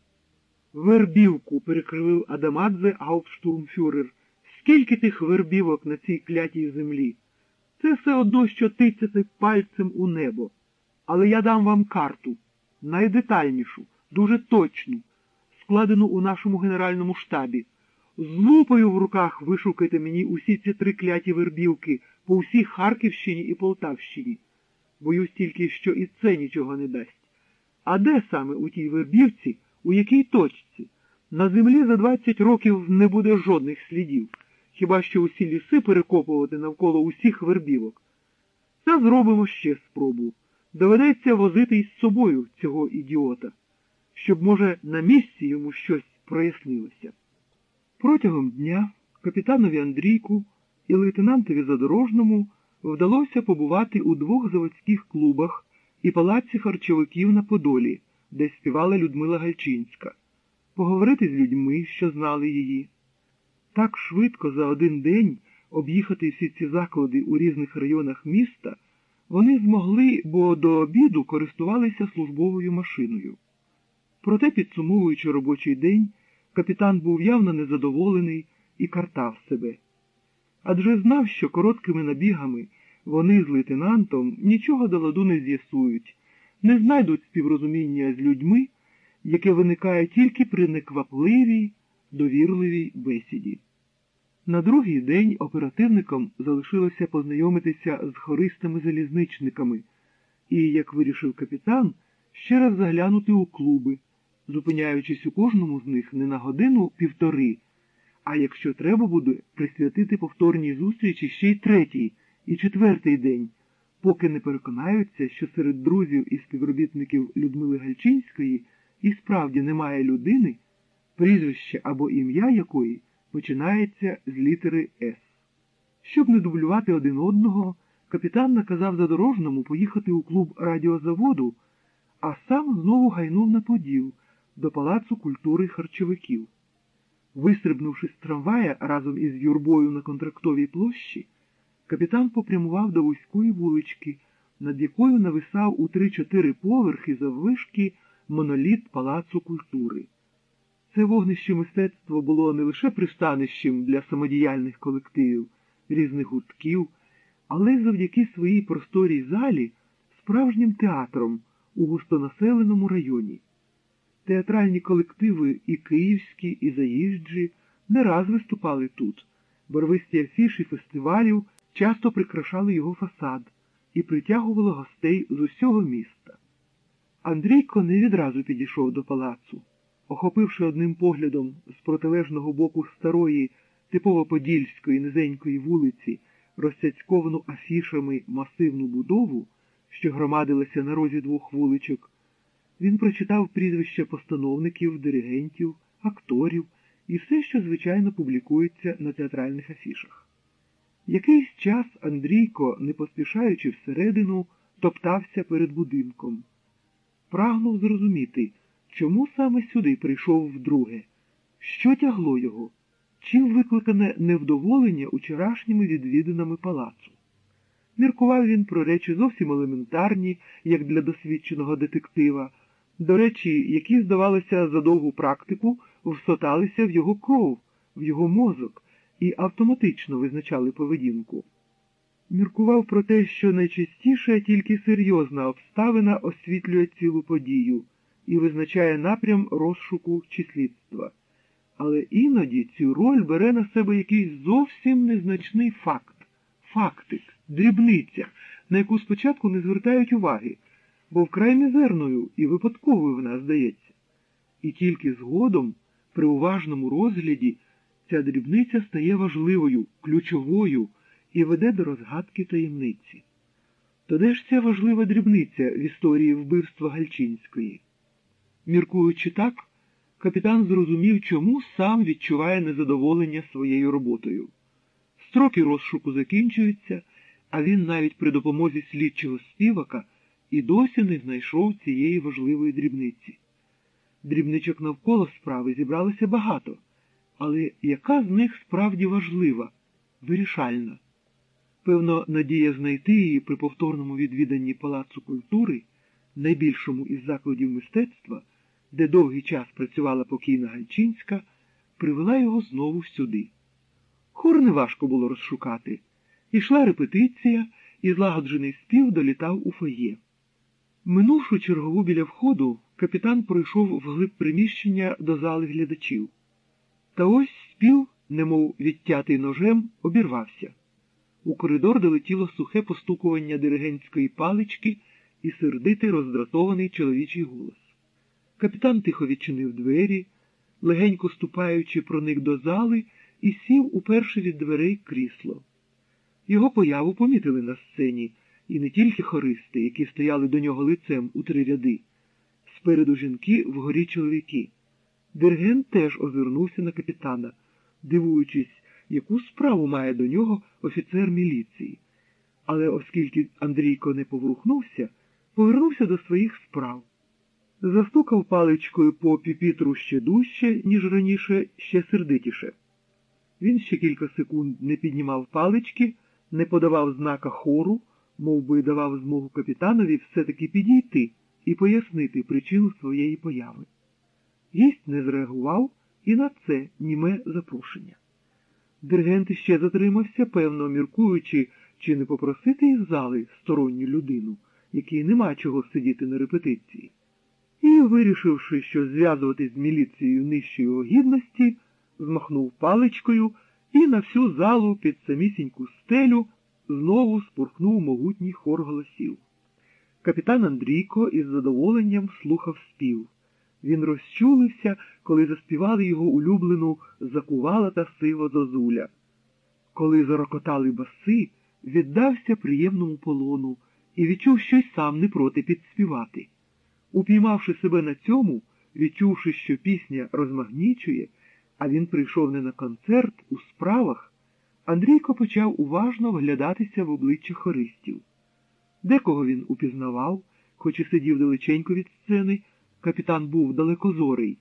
Вербівку, перекривив Адамадзе гауптштурмфюрер. Скільки тих вербівок на цій клятій землі? Це все одно, що тицяти пальцем у небо. Але я дам вам карту, найдетальнішу, дуже точну, складену у нашому генеральному штабі. З лупою в руках вишукайте мені усі ці три кляті вербівки по всій Харківщині і Полтавщині. Боюсь тільки, що і це нічого не дасть. А де саме у тій вербівці, у якій точці? На землі за 20 років не буде жодних слідів, хіба що усі ліси перекопувати навколо усіх вербівок. Це зробимо ще спробу. Доведеться возити із собою цього ідіота, щоб, може, на місці йому щось прояснилося. Протягом дня капітанові Андрійку і лейтенантові Задорожному вдалося побувати у двох заводських клубах і палаці харчовиків на Подолі, де співала Людмила Гальчинська, поговорити з людьми, що знали її. Так швидко за один день об'їхати всі ці заклади у різних районах міста вони змогли, бо до обіду користувалися службовою машиною. Проте, підсумовуючи робочий день, капітан був явно незадоволений і картав себе. Адже знав, що короткими набігами вони з лейтенантом нічого до ладу не з'ясують, не знайдуть співрозуміння з людьми, яке виникає тільки при неквапливій, довірливій бесіді. На другий день оперативникам залишилося познайомитися з хористами-залізничниками і, як вирішив капітан, ще раз заглянути у клуби, зупиняючись у кожному з них не на годину півтори, а якщо треба буде присвятити повторній зустрічі ще й третій і четвертий день, поки не переконаються, що серед друзів і співробітників Людмили Гальчинської і справді немає людини, прізвище або ім'я якої починається з літери С. Щоб не дублювати один одного, капітан наказав задорожному поїхати у клуб радіозаводу, а сам знову гайнув на поділ до Палацу культури харчовиків. Вистрибнувши з трамвая разом із юрбою на контрактовій площі, капітан попрямував до вузької вулички, над якою нависав у три-чотири поверхи заввишки моноліт Палацу культури. Це вогнище мистецтво було не лише пристанищем для самодіяльних колективів, різних гуртків, але завдяки своїй просторій залі справжнім театром у густонаселеному районі. Театральні колективи і київські, і заїжджі не раз виступали тут. Барвисті афіші фестивалів часто прикрашали його фасад і притягували гостей з усього міста. Андрійко не відразу підійшов до палацу. Охопивши одним поглядом з протилежного боку старої, типово подільської низенької вулиці, розцяцьковану афішами масивну будову, що громадилася на розі двох вуличок, він прочитав прізвища постановників, диригентів, акторів і все, що звичайно публікується на театральних афішах. Якийсь час Андрійко, не поспішаючи всередину, топтався перед будинком. Прагнув зрозуміти, чому саме сюди прийшов вдруге, що тягло його, чим викликане невдоволення учорашніми відвідинами палацу. Міркував він про речі зовсім елементарні, як для досвідченого детектива, до речі, які, здавалося, за довгу практику всоталися в його кров, в його мозок і автоматично визначали поведінку. Міркував про те, що найчастіше тільки серйозна обставина освітлює цілу подію і визначає напрям розшуку чи слідства. Але іноді цю роль бере на себе якийсь зовсім незначний факт, фактик, дрібниця, на яку спочатку не звертають уваги, бо вкрай мізерною і випадковою вона здається. І тільки згодом, при уважному розгляді, ця дрібниця стає важливою, ключовою і веде до розгадки таємниці. То де ж ця важлива дрібниця в історії вбивства Гальчинської? Міркуючи так, капітан зрозумів, чому сам відчуває незадоволення своєю роботою. Строки розшуку закінчуються, а він навіть при допомозі слідчого співака і досі не знайшов цієї важливої дрібниці. Дрібничок навколо справи зібралося багато, але яка з них справді важлива, вирішальна? Певно, надія знайти її при повторному відвіданні Палацу культури, найбільшому із закладів мистецтва, де довгий час працювала покійна Гальчинська, привела його знову сюди. Хор неважко було розшукати. Ішла репетиція, і злагоджений спів долітав у фоє. Минувши чергову біля входу, капітан пройшов вглиб приміщення до зали глядачів. Та ось спів, немов відтятий ножем, обірвався. У коридор долетіло сухе постукування диригентської палички і сердитий роздратований чоловічий голос. Капітан тихо відчинив двері, легенько ступаючи, проник до зали і сів уперше від дверей крісло. Його появу помітили на сцені, і не тільки хористи, які стояли до нього лицем у три ряди. Спереду жінки вгорі чоловіки. Диригент теж озирнувся на капітана, дивуючись, яку справу має до нього офіцер міліції. Але оскільки Андрійко не поворухнувся, повернувся до своїх справ. Застукав паличкою по піпітру ще дужче, ніж раніше, ще сердитіше. Він ще кілька секунд не піднімав палички, не подавав знака хору, мов би давав змогу капітанові все-таки підійти і пояснити причину своєї появи. Гість не зреагував і на це німе запрошення. Диригент ще затримався, певно, міркуючи, чи не попросити із зали сторонню людину, якій нема чого сидіти на репетиції. І, вирішивши, що зв'язуватись з міліцією нижчої його гідності, змахнув паличкою і на всю залу під самісіньку стелю знову спурхнув могутній хор голосів. Капітан Андрійко із задоволенням слухав спів. Він розчулився, коли заспівали його улюблену закувала та сива зозуля. Коли зарокотали баси, віддався приємному полону і відчув щось сам не проти підспівати. Упіймавши себе на цьому, відчувши, що пісня розмагнічує, а він прийшов не на концерт у справах, Андрійко почав уважно вглядатися в обличчя хористів. Декого він упізнавав, хоч і сидів далеченько від сцени, капітан був далекозорий.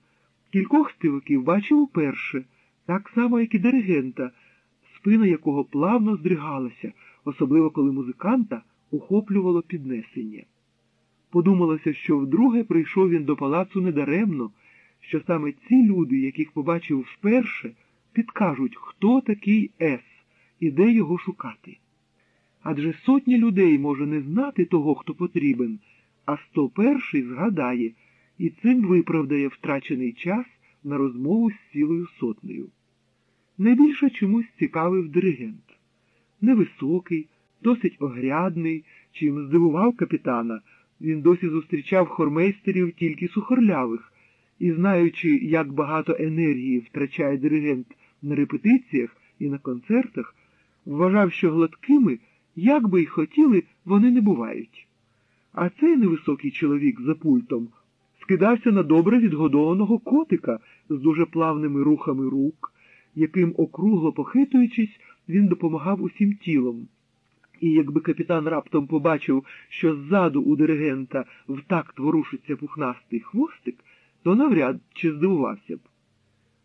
Кількох співаків бачив уперше, так само, як і диригента, спина якого плавно здригалася, особливо коли музиканта охоплювало піднесення. Подумалося, що вдруге прийшов він до палацу недаремно, що саме ці люди, яких побачив вперше, підкажуть, хто такий Ес і де його шукати. Адже сотні людей може не знати того, хто потрібен, а сто перший згадає і цим виправдає втрачений час на розмову з цілою сотнею. Найбільше чомусь цікавив диригент. Невисокий, досить огрядний, чим здивував капітана, він досі зустрічав хормейстерів тільки сухорлявих, і, знаючи, як багато енергії втрачає диригент на репетиціях і на концертах, вважав, що гладкими, як би й хотіли, вони не бувають. А цей невисокий чоловік за пультом скидався на добре відгодованого котика з дуже плавними рухами рук, яким, округло похитуючись, він допомагав усім тілом. І якби капітан раптом побачив, що ззаду у диригента в такт ворушиться пухнастий хвостик, то навряд чи здивувався б.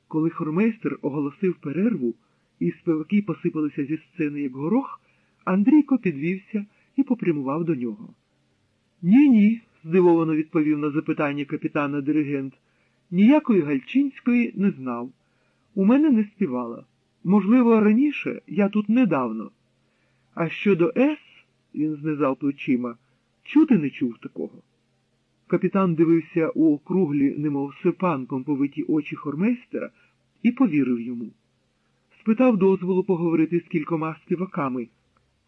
Коли хормейстер оголосив перерву, і співаки посипалися зі сцени, як горох, Андрійко підвівся і попрямував до нього. Ні, ні, здивовано відповів на запитання капітана диригент. Ніякої Гальчинської не знав. У мене не співала. Можливо, раніше я тут недавно. А щодо С, він знизав плечима, чути не чув такого. Капітан дивився у округлі, немов сипанком повиті очі хормейстера, і повірив йому. Спитав дозволу поговорити з кількома співаками,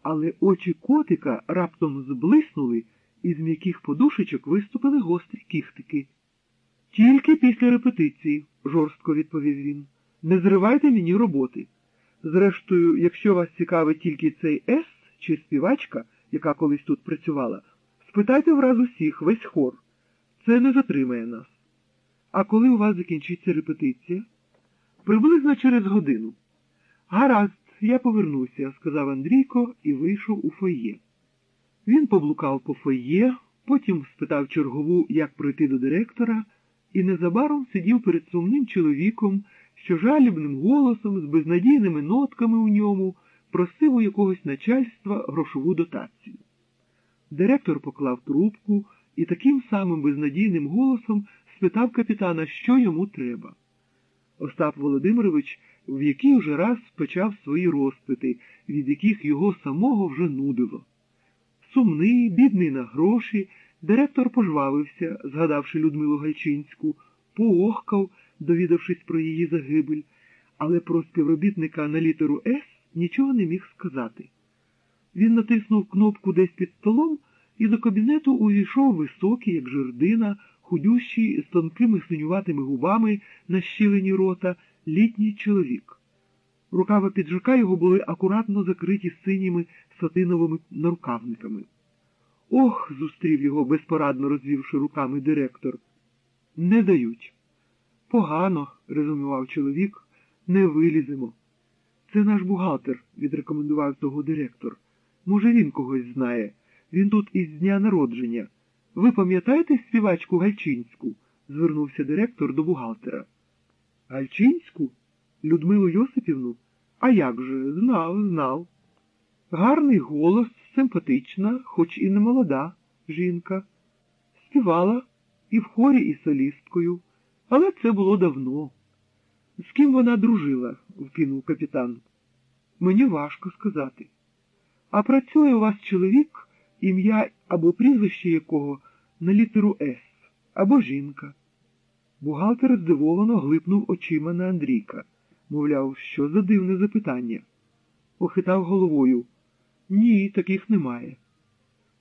але очі котика раптом зблиснули, і з м'яких подушечок виступили гострі кіхтики. Тільки після репетиції, жорстко відповів він. Не зривайте мені роботи. Зрештою, якщо вас цікавить тільки цей С чи співачка, яка колись тут працювала, спитайте враз усіх весь хор. Це не затримає нас. А коли у вас закінчиться репетиція? Приблизно через годину. Гаразд, я повернуся, сказав Андрійко і вийшов у фоє. Він поблукав по фоє, потім спитав чергову, як пройти до директора, і незабаром сидів перед сумним чоловіком, що жалібним голосом, з безнадійними нотками у ньому, просив у якогось начальства грошову дотацію. Директор поклав трубку і таким самим безнадійним голосом спитав капітана, що йому треба. Остап Володимирович в який уже раз почав свої розпити, від яких його самого вже нудило. Сумний, бідний на гроші, директор пожвавився, згадавши Людмилу Гальчинську, поохкав, довідавшись про її загибель, але про співробітника на літеру С нічого не міг сказати. Він натиснув кнопку десь під столом, і до кабінету увійшов високий, як жердина, худющий, з тонкими синюватими губами на щілені рота, літній чоловік. Рукави піджака його були акуратно закриті синіми сатиновими нарукавниками. Ох, зустрів його, безпорадно розвівши руками директор. Не дають. Погано, резюмував чоловік, не виліземо. Це наш бухгалтер, відрекомендував того директор. Може, він когось знає. Він тут із дня народження. Ви пам'ятаєте співачку Гальчинську? звернувся директор до бухгалтера. Гальчинську? Людмилу Йосипівну? А як же, знав, знав. Гарний голос, симпатична, хоч і не молода жінка. Співала і в хорі, і солісткою, але це було давно. З ким вона дружила? вкинув капітан. Мені важко сказати. А працює у вас чоловік, ім'я або прізвище якого на літеру С, або жінка. Бухгалтер здивовано глипнув очима на Андрійка. Мовляв, що за дивне запитання. Похитав головою. Ні, таких немає.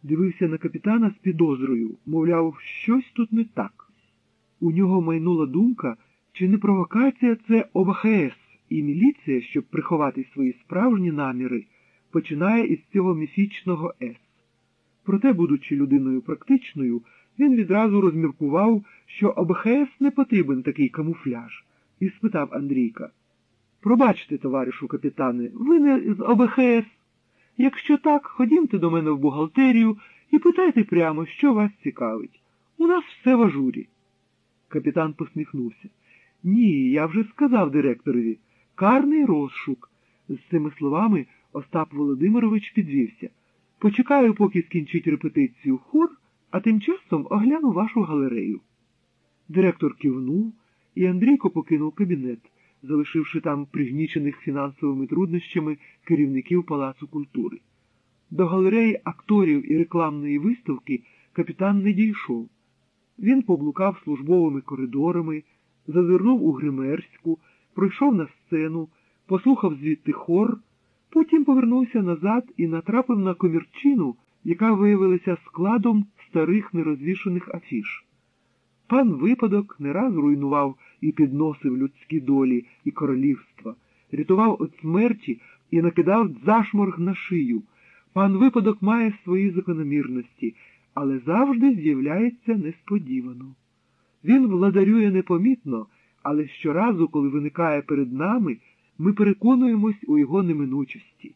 Дивився на капітана з підозрою, мовляв, щось тут не так. У нього майнула думка, чи не провокація це ОБХС, і міліція, щоб приховати свої справжні наміри, починає із цього міфічного С. Проте, будучи людиною практичною, він відразу розміркував, що ОБХС не потрібен такий камуфляж, і спитав Андрійка. Пробачте, товаришу капітане, ви не з ОБХС. Якщо так, ходімте до мене в бухгалтерію і питайте прямо, що вас цікавить. У нас все в ажурі. Капітан посміхнувся. Ні, я вже сказав директорові. Карний розшук. З цими словами Остап Володимирович підвівся. Почекаю, поки скінчить репетицію хор, а тим часом огляну вашу галерею. Директор кивнув, і Андрійко покинув кабінет, залишивши там пригнічених фінансовими труднощами керівників Палацу культури. До галереї акторів і рекламної виставки капітан не дійшов. Він поблукав службовими коридорами, зазирнув у Гримерську, пройшов на сцену, послухав звідти хор, потім повернувся назад і натрапив на комірчину, яка виявилася складом старих нерозвішених афіш. Пан випадок не раз руйнував і підносив людські долі і королівства, рятував від смерті і накидав зашморг на шию. Пан випадок має свої закономірності, але завжди з'являється несподівано. Він владарює непомітно, але щоразу, коли виникає перед нами, ми переконуємось у його неминучості.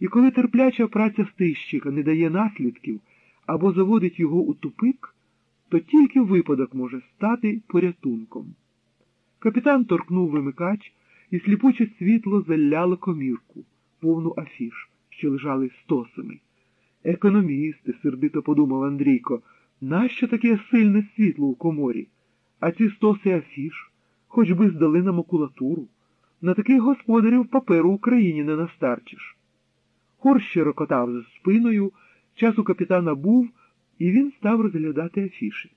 І коли терпляча праця стищика не дає наслідків або заводить його у тупик, то тільки випадок може стати порятунком. Капітан торкнув вимикач, і сліпуче світло заляло комірку, повну афіш, що лежали стосами. Економісти, сердито подумав Андрійко, нащо таке сильне світло у коморі? А ці стоси афіш, хоч би здали на макулатуру. На таких господарів паперу Україні не настарчиш. Хор ще за спиною, час у капітана був, і він став розглядати афіші.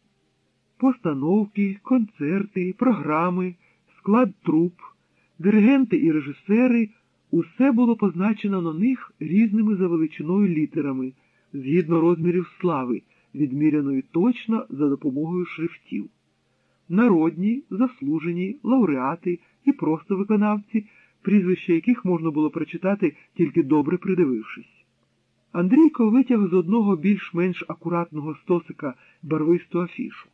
Постановки, концерти, програми, склад труп, диригенти і режисери усе було позначено на них різними за величиною літерами, згідно розмірів слави, відміряної точно за допомогою шрифтів. Народні, заслужені, лауреати і просто виконавці, прізвища яких можна було прочитати, тільки добре придивившись. Андрійко витяг з одного більш-менш акуратного стосика барвисту афішу.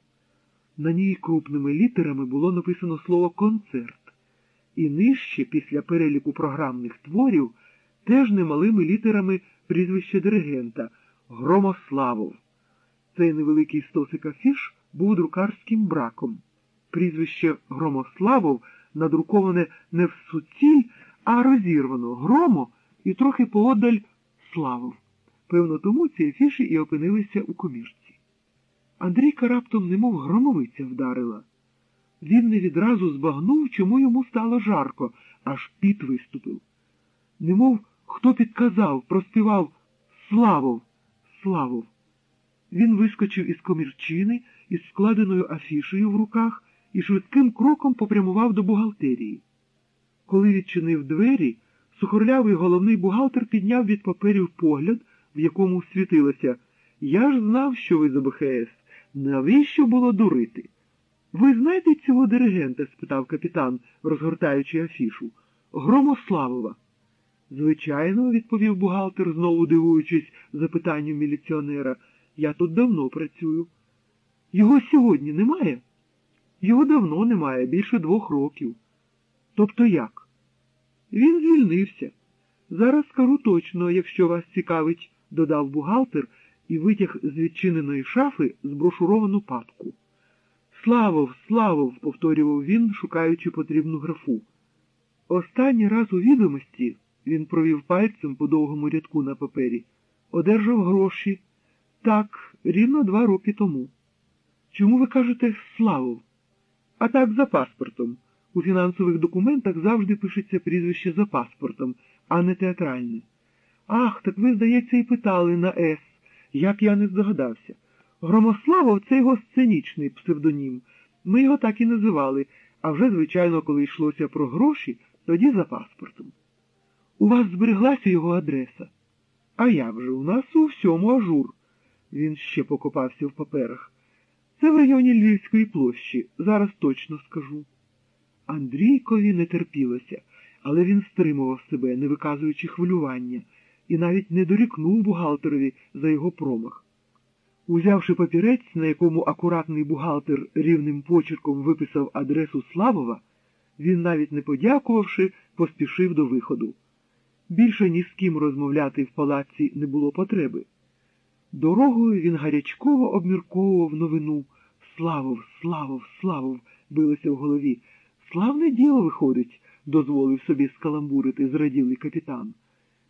На ній крупними літерами було написано слово концерт, і нижче, після переліку програмних творів, теж немалими літерами прізвище диригента Громославов. Цей невеликий стосик афіш був друкарським браком. Прізвище Громославов надруковане не в суціль, а розірвано громо і трохи поодаль славов. Певно, тому ці афіші і опинилися у комірці. Андрійка раптом немов громовиця вдарила. Він не відразу збагнув, чому йому стало жарко, аж піт виступив. Немов хто підказав, проспівав Славов, Славов. Він вискочив із комірчини із складеною афішею в руках і швидким кроком попрямував до бухгалтерії. Коли відчинив двері, сухорлявий головний бухгалтер підняв від паперів погляд, в якому світилося Я ж знав, що ви з БХС. Навіщо було дурити? Ви знаєте цього диригента? спитав капітан, розгортаючи афішу. Громославова. Звичайно, відповів бухгалтер, знову дивуючись запитанню міліціонера. Я тут давно працюю. Його сьогодні немає? Його давно немає, більше двох років. Тобто як? Він звільнився. Зараз скажу точно, якщо вас цікавить, додав бухгалтер і витяг з відчиненої шафи зброшуровану папку. Славов, Славов, повторював він, шукаючи потрібну графу. Останній раз у відомості він провів пальцем по довгому рядку на папері, одержав гроші. Так, рівно два роки тому. Чому ви кажете Славов? А так, за паспортом. У фінансових документах завжди пишеться прізвище за паспортом, а не театральне. Ах, так ви, здається, і питали на С, як я не здогадався. Громославов це його сценічний псевдонім. Ми його так і називали, а вже, звичайно, коли йшлося про гроші, тоді за паспортом. У вас збереглася його адреса. А як же, у нас у всьому ажур. Він ще покопався в паперах. Це в районі Львівської площі, зараз точно скажу. Андрійкові не терпілося, але він стримував себе, не виказуючи хвилювання, і навіть не дорікнув бухгалтерові за його промах. Узявши папірець, на якому акуратний бухгалтер рівним почерком виписав адресу Славова, він, навіть не подякувавши, поспішив до виходу. Більше ні з ким розмовляти в палаці не було потреби. Дорогою він гарячково обмірковував новину. Славов, славов, славов, билося в голові. Славне діло виходить, дозволив собі скаламбурити зраділий капітан.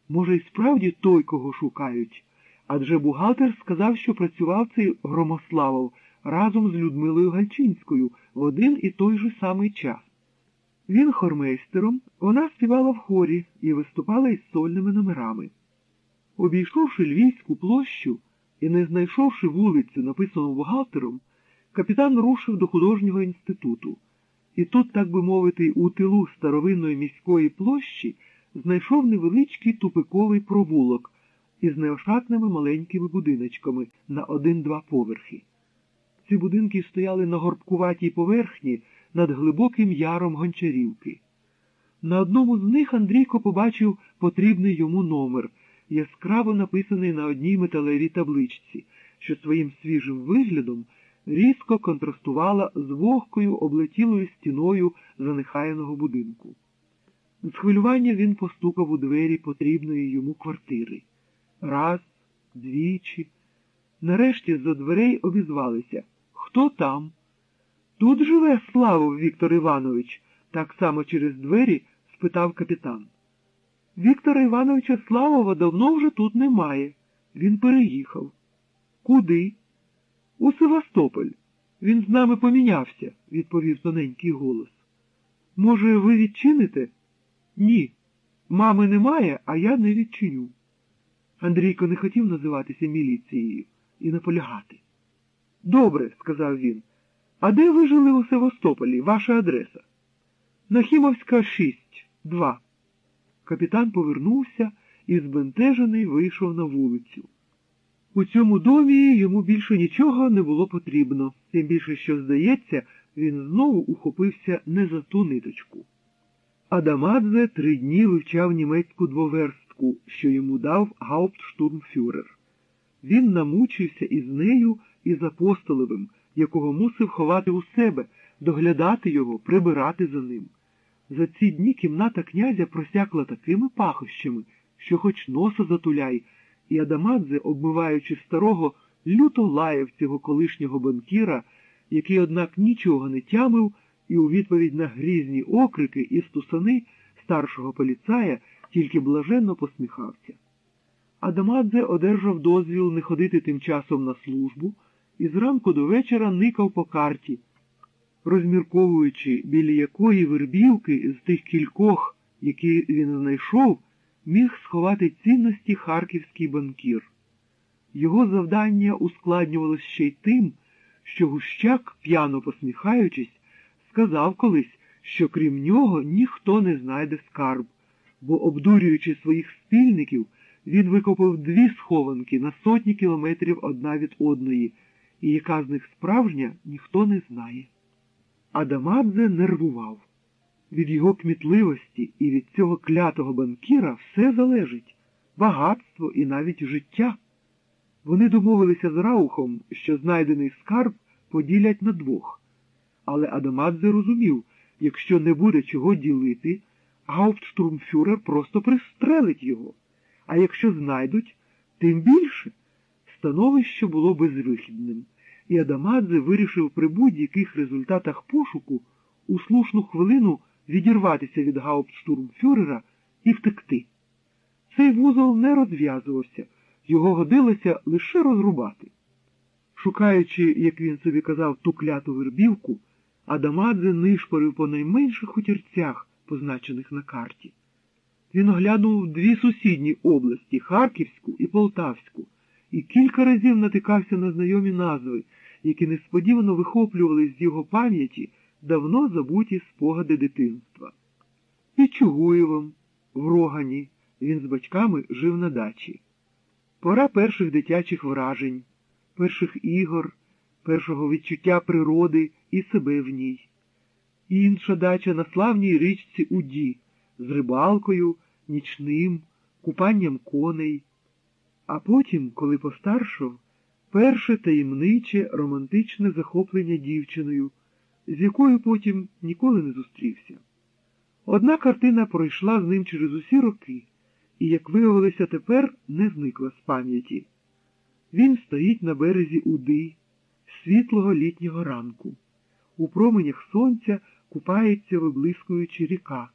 Може, і справді той, кого шукають. Адже бухгалтер сказав, що працював цей Громославов разом з Людмилою Гальчинською в один і той же самий час. Він хормейстером, вона співала в хорі і виступала із сольними номерами. Обійшовши Львівську площу і не знайшовши вулицю, написану бухгалтером, капітан рушив до художнього інституту. І тут, так би мовити, у тилу старовинної міської площі знайшов невеличкий тупиковий провулок із неошатними маленькими будиночками на один-два поверхи. Ці будинки стояли на горбкуватій поверхні над глибоким яром гончарівки. На одному з них Андрійко побачив потрібний йому номер, яскраво написаний на одній металевій табличці, що своїм свіжим виглядом різко контрастувала з вогкою облетілою стіною занехаяного будинку. З хвилювання він постукав у двері потрібної йому квартири. Раз, двічі. Нарешті з-за дверей обізвалися. Хто там? Тут живе Славов Віктор Іванович, так само через двері спитав капітан. Віктора Івановича Славова давно вже тут немає. Він переїхав. Куди? У Севастополь. Він з нами помінявся, відповів тоненький голос. Може, ви відчините? Ні. Мами немає, а я не відчиню. Андрійко не хотів називатися міліцією і наполягати. Добре, сказав він. А де ви жили у Севастополі? Ваша адреса? Нахімовська 6, 2. Капітан повернувся і збентежений вийшов на вулицю. У цьому домі йому більше нічого не було потрібно, тим більше, що, здається, він знову ухопився не за ту ниточку. Адамадзе три дні вивчав німецьку двоверстку, що йому дав гауптштурмфюрер. Він намучився із нею і з апостоловим, якого мусив ховати у себе, доглядати його, прибирати за ним. За ці дні кімната князя просякла такими пахощами, що хоч носа затуляй, і Адамадзе, обмиваючи старого, люто лаяв цього колишнього банкіра, який, однак, нічого не тямив, і у відповідь на грізні окрики і стусани старшого поліцая тільки блаженно посміхався. Адамадзе одержав дозвіл не ходити тим часом на службу і зранку до вечора никав по карті, розмірковуючи, біля якої вербівки з тих кількох, які він знайшов, міг сховати цінності харківський банкір. Його завдання ускладнювалося ще й тим, що Гущак, п'яно посміхаючись, сказав колись, що крім нього ніхто не знайде скарб, бо, обдурюючи своїх спільників, він викопав дві схованки на сотні кілометрів одна від одної, і яка з них справжня, ніхто не знає. Адамадзе нервував. Від його кмітливості і від цього клятого банкіра все залежить багатство і навіть життя. Вони домовилися з Раухом, що знайдений скарб поділять на двох. Але Адамадзе розумів, якщо не буде чого ділити, гауптштурмфюрер просто пристрелить його. А якщо знайдуть, тим більше становище було безвихідним, і Адамадзе вирішив при будь-яких результатах пошуку у слушну хвилину відірватися від гауптштурмфюрера і втекти. Цей вузол не розв'язувався, його годилося лише розрубати. Шукаючи, як він собі казав, ту кляту вербівку, Адамадзе нишпорив по найменших хутірцях, позначених на карті. Він оглянув дві сусідні області Харківську і Полтавську, і кілька разів натикався на знайомі назви, які несподівано вихоплювали з його пам'яті давно забуті спогади дитинства. Під Чугуєвом, в Рогані, він з батьками жив на дачі. Пора перших дитячих вражень, перших ігор, першого відчуття природи і себе в ній. Інша дача на славній річці Уді з рибалкою, нічним, купанням коней. А потім, коли постаршав, перше таємниче романтичне захоплення дівчиною, з якою потім ніколи не зустрівся. Одна картина пройшла з ним через усі роки і, як виявилося тепер, не зникла з пам'яті. Він стоїть на березі Уди, світлого літнього ранку. У променях сонця купається, виблискуючи ріка.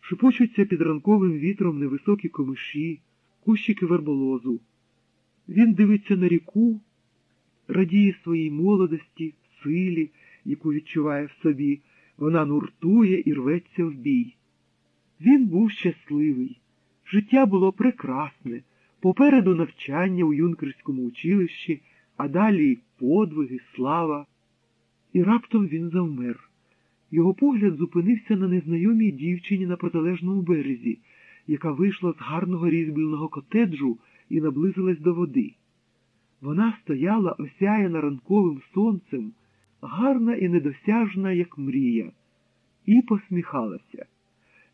Шепочуться під ранковим вітром невисокі комиші, кущики верболозу. Він дивиться на ріку, радіє своїй молодості, силі, яку відчуває в собі, вона нуртує і рветься в бій. Він був щасливий. Життя було прекрасне, попереду навчання у юнкерському училищі, а далі подвиги, слава. І раптом він завмер. Його погляд зупинився на незнайомій дівчині на протилежному березі, яка вийшла з гарного різьбільного котеджу і наблизилась до води. Вона стояла осяяна ранковим сонцем, гарна і недосяжна, як мрія, і посміхалася.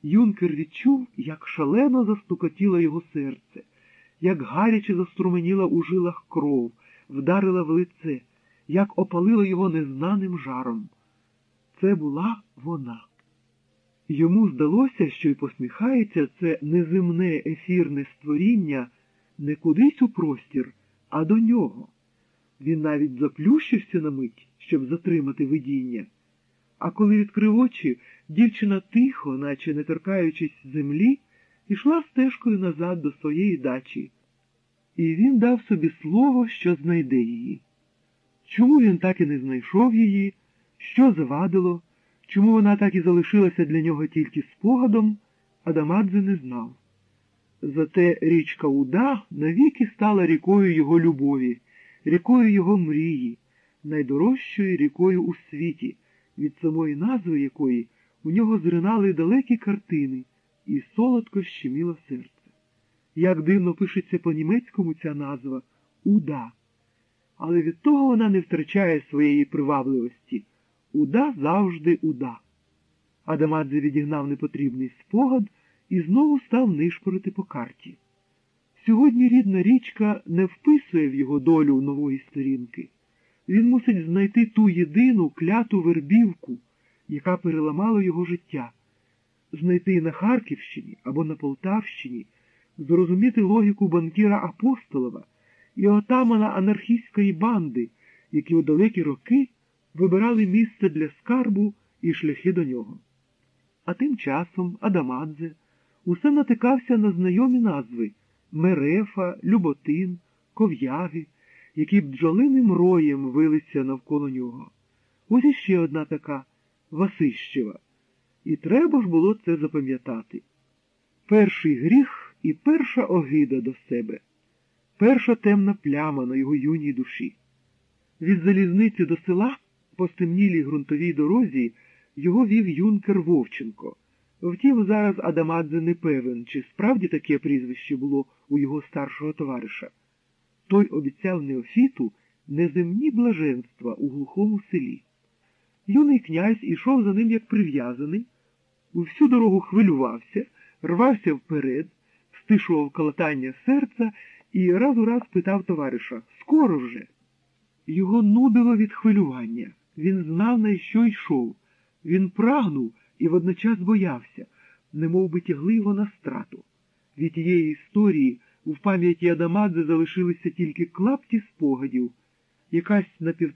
Юнкер відчув, як шалено застукотіло його серце, як гаряче заструменіла у жилах кров, вдарила в лице, як опалило його незнаним жаром. Це була вона. Йому здалося, що й посміхається це неземне ефірне створіння не кудись у простір, а до нього. Він навіть заплющився на мить, щоб затримати видіння. А коли відкрив очі, дівчина тихо, наче не торкаючись землі, йшла стежкою назад до своєї дачі. І він дав собі слово, що знайде її. Чому він так і не знайшов її, що завадило, чому вона так і залишилася для нього тільки спогадом, Адамадзе не знав. Зате річка Уда навіки стала рікою його любові, рікою його мрії, найдорожчою рікою у світі, від самої назви якої у нього зринали далекі картини, і солодко щеміло серце. Як дивно пишеться по-німецькому ця назва Уда. Але від того вона не втрачає своєї привабливості. Уда завжди уда. Адамадзе відігнав непотрібний спогад і знову став нишпорити по карті. Сьогодні рідна річка не вписує в його долю нової сторінки. Він мусить знайти ту єдину кляту вербівку, яка переламала його життя, знайти на Харківщині або на Полтавщині, зрозуміти логіку банкіра Апостолова і отамана анархістської банди, які у далекі роки вибирали місце для скарбу і шляхи до нього. А тим часом Адамадзе усе натикався на знайомі назви Мерефа, Люботин, Ков'яги, які бджолиним роєм вилися навколо нього. Ось іще одна така Васищева. І треба ж було це запам'ятати. Перший гріх і перша огида до себе, перша темна пляма на його юній душі. Від залізниці до села по стемнілій ґрунтовій дорозі його вів юнкер Вовченко. Втім, зараз Адамадзе не певен, чи справді таке прізвище було у його старшого товариша. Той обіцяв Неофіту неземні блаженства у глухому селі. Юний князь ішов за ним як прив'язаний, всю дорогу хвилювався, рвався вперед, стишував колотання серця і раз у раз питав товариша Скоро вже. Його нудило від хвилювання. Він знав, на що йшов. Він прагнув і водночас боявся, немов би тягли його на страту. Від тієї історії в пам'яті Адамадзе залишилися тільки клапті спогадів, якась напівтавна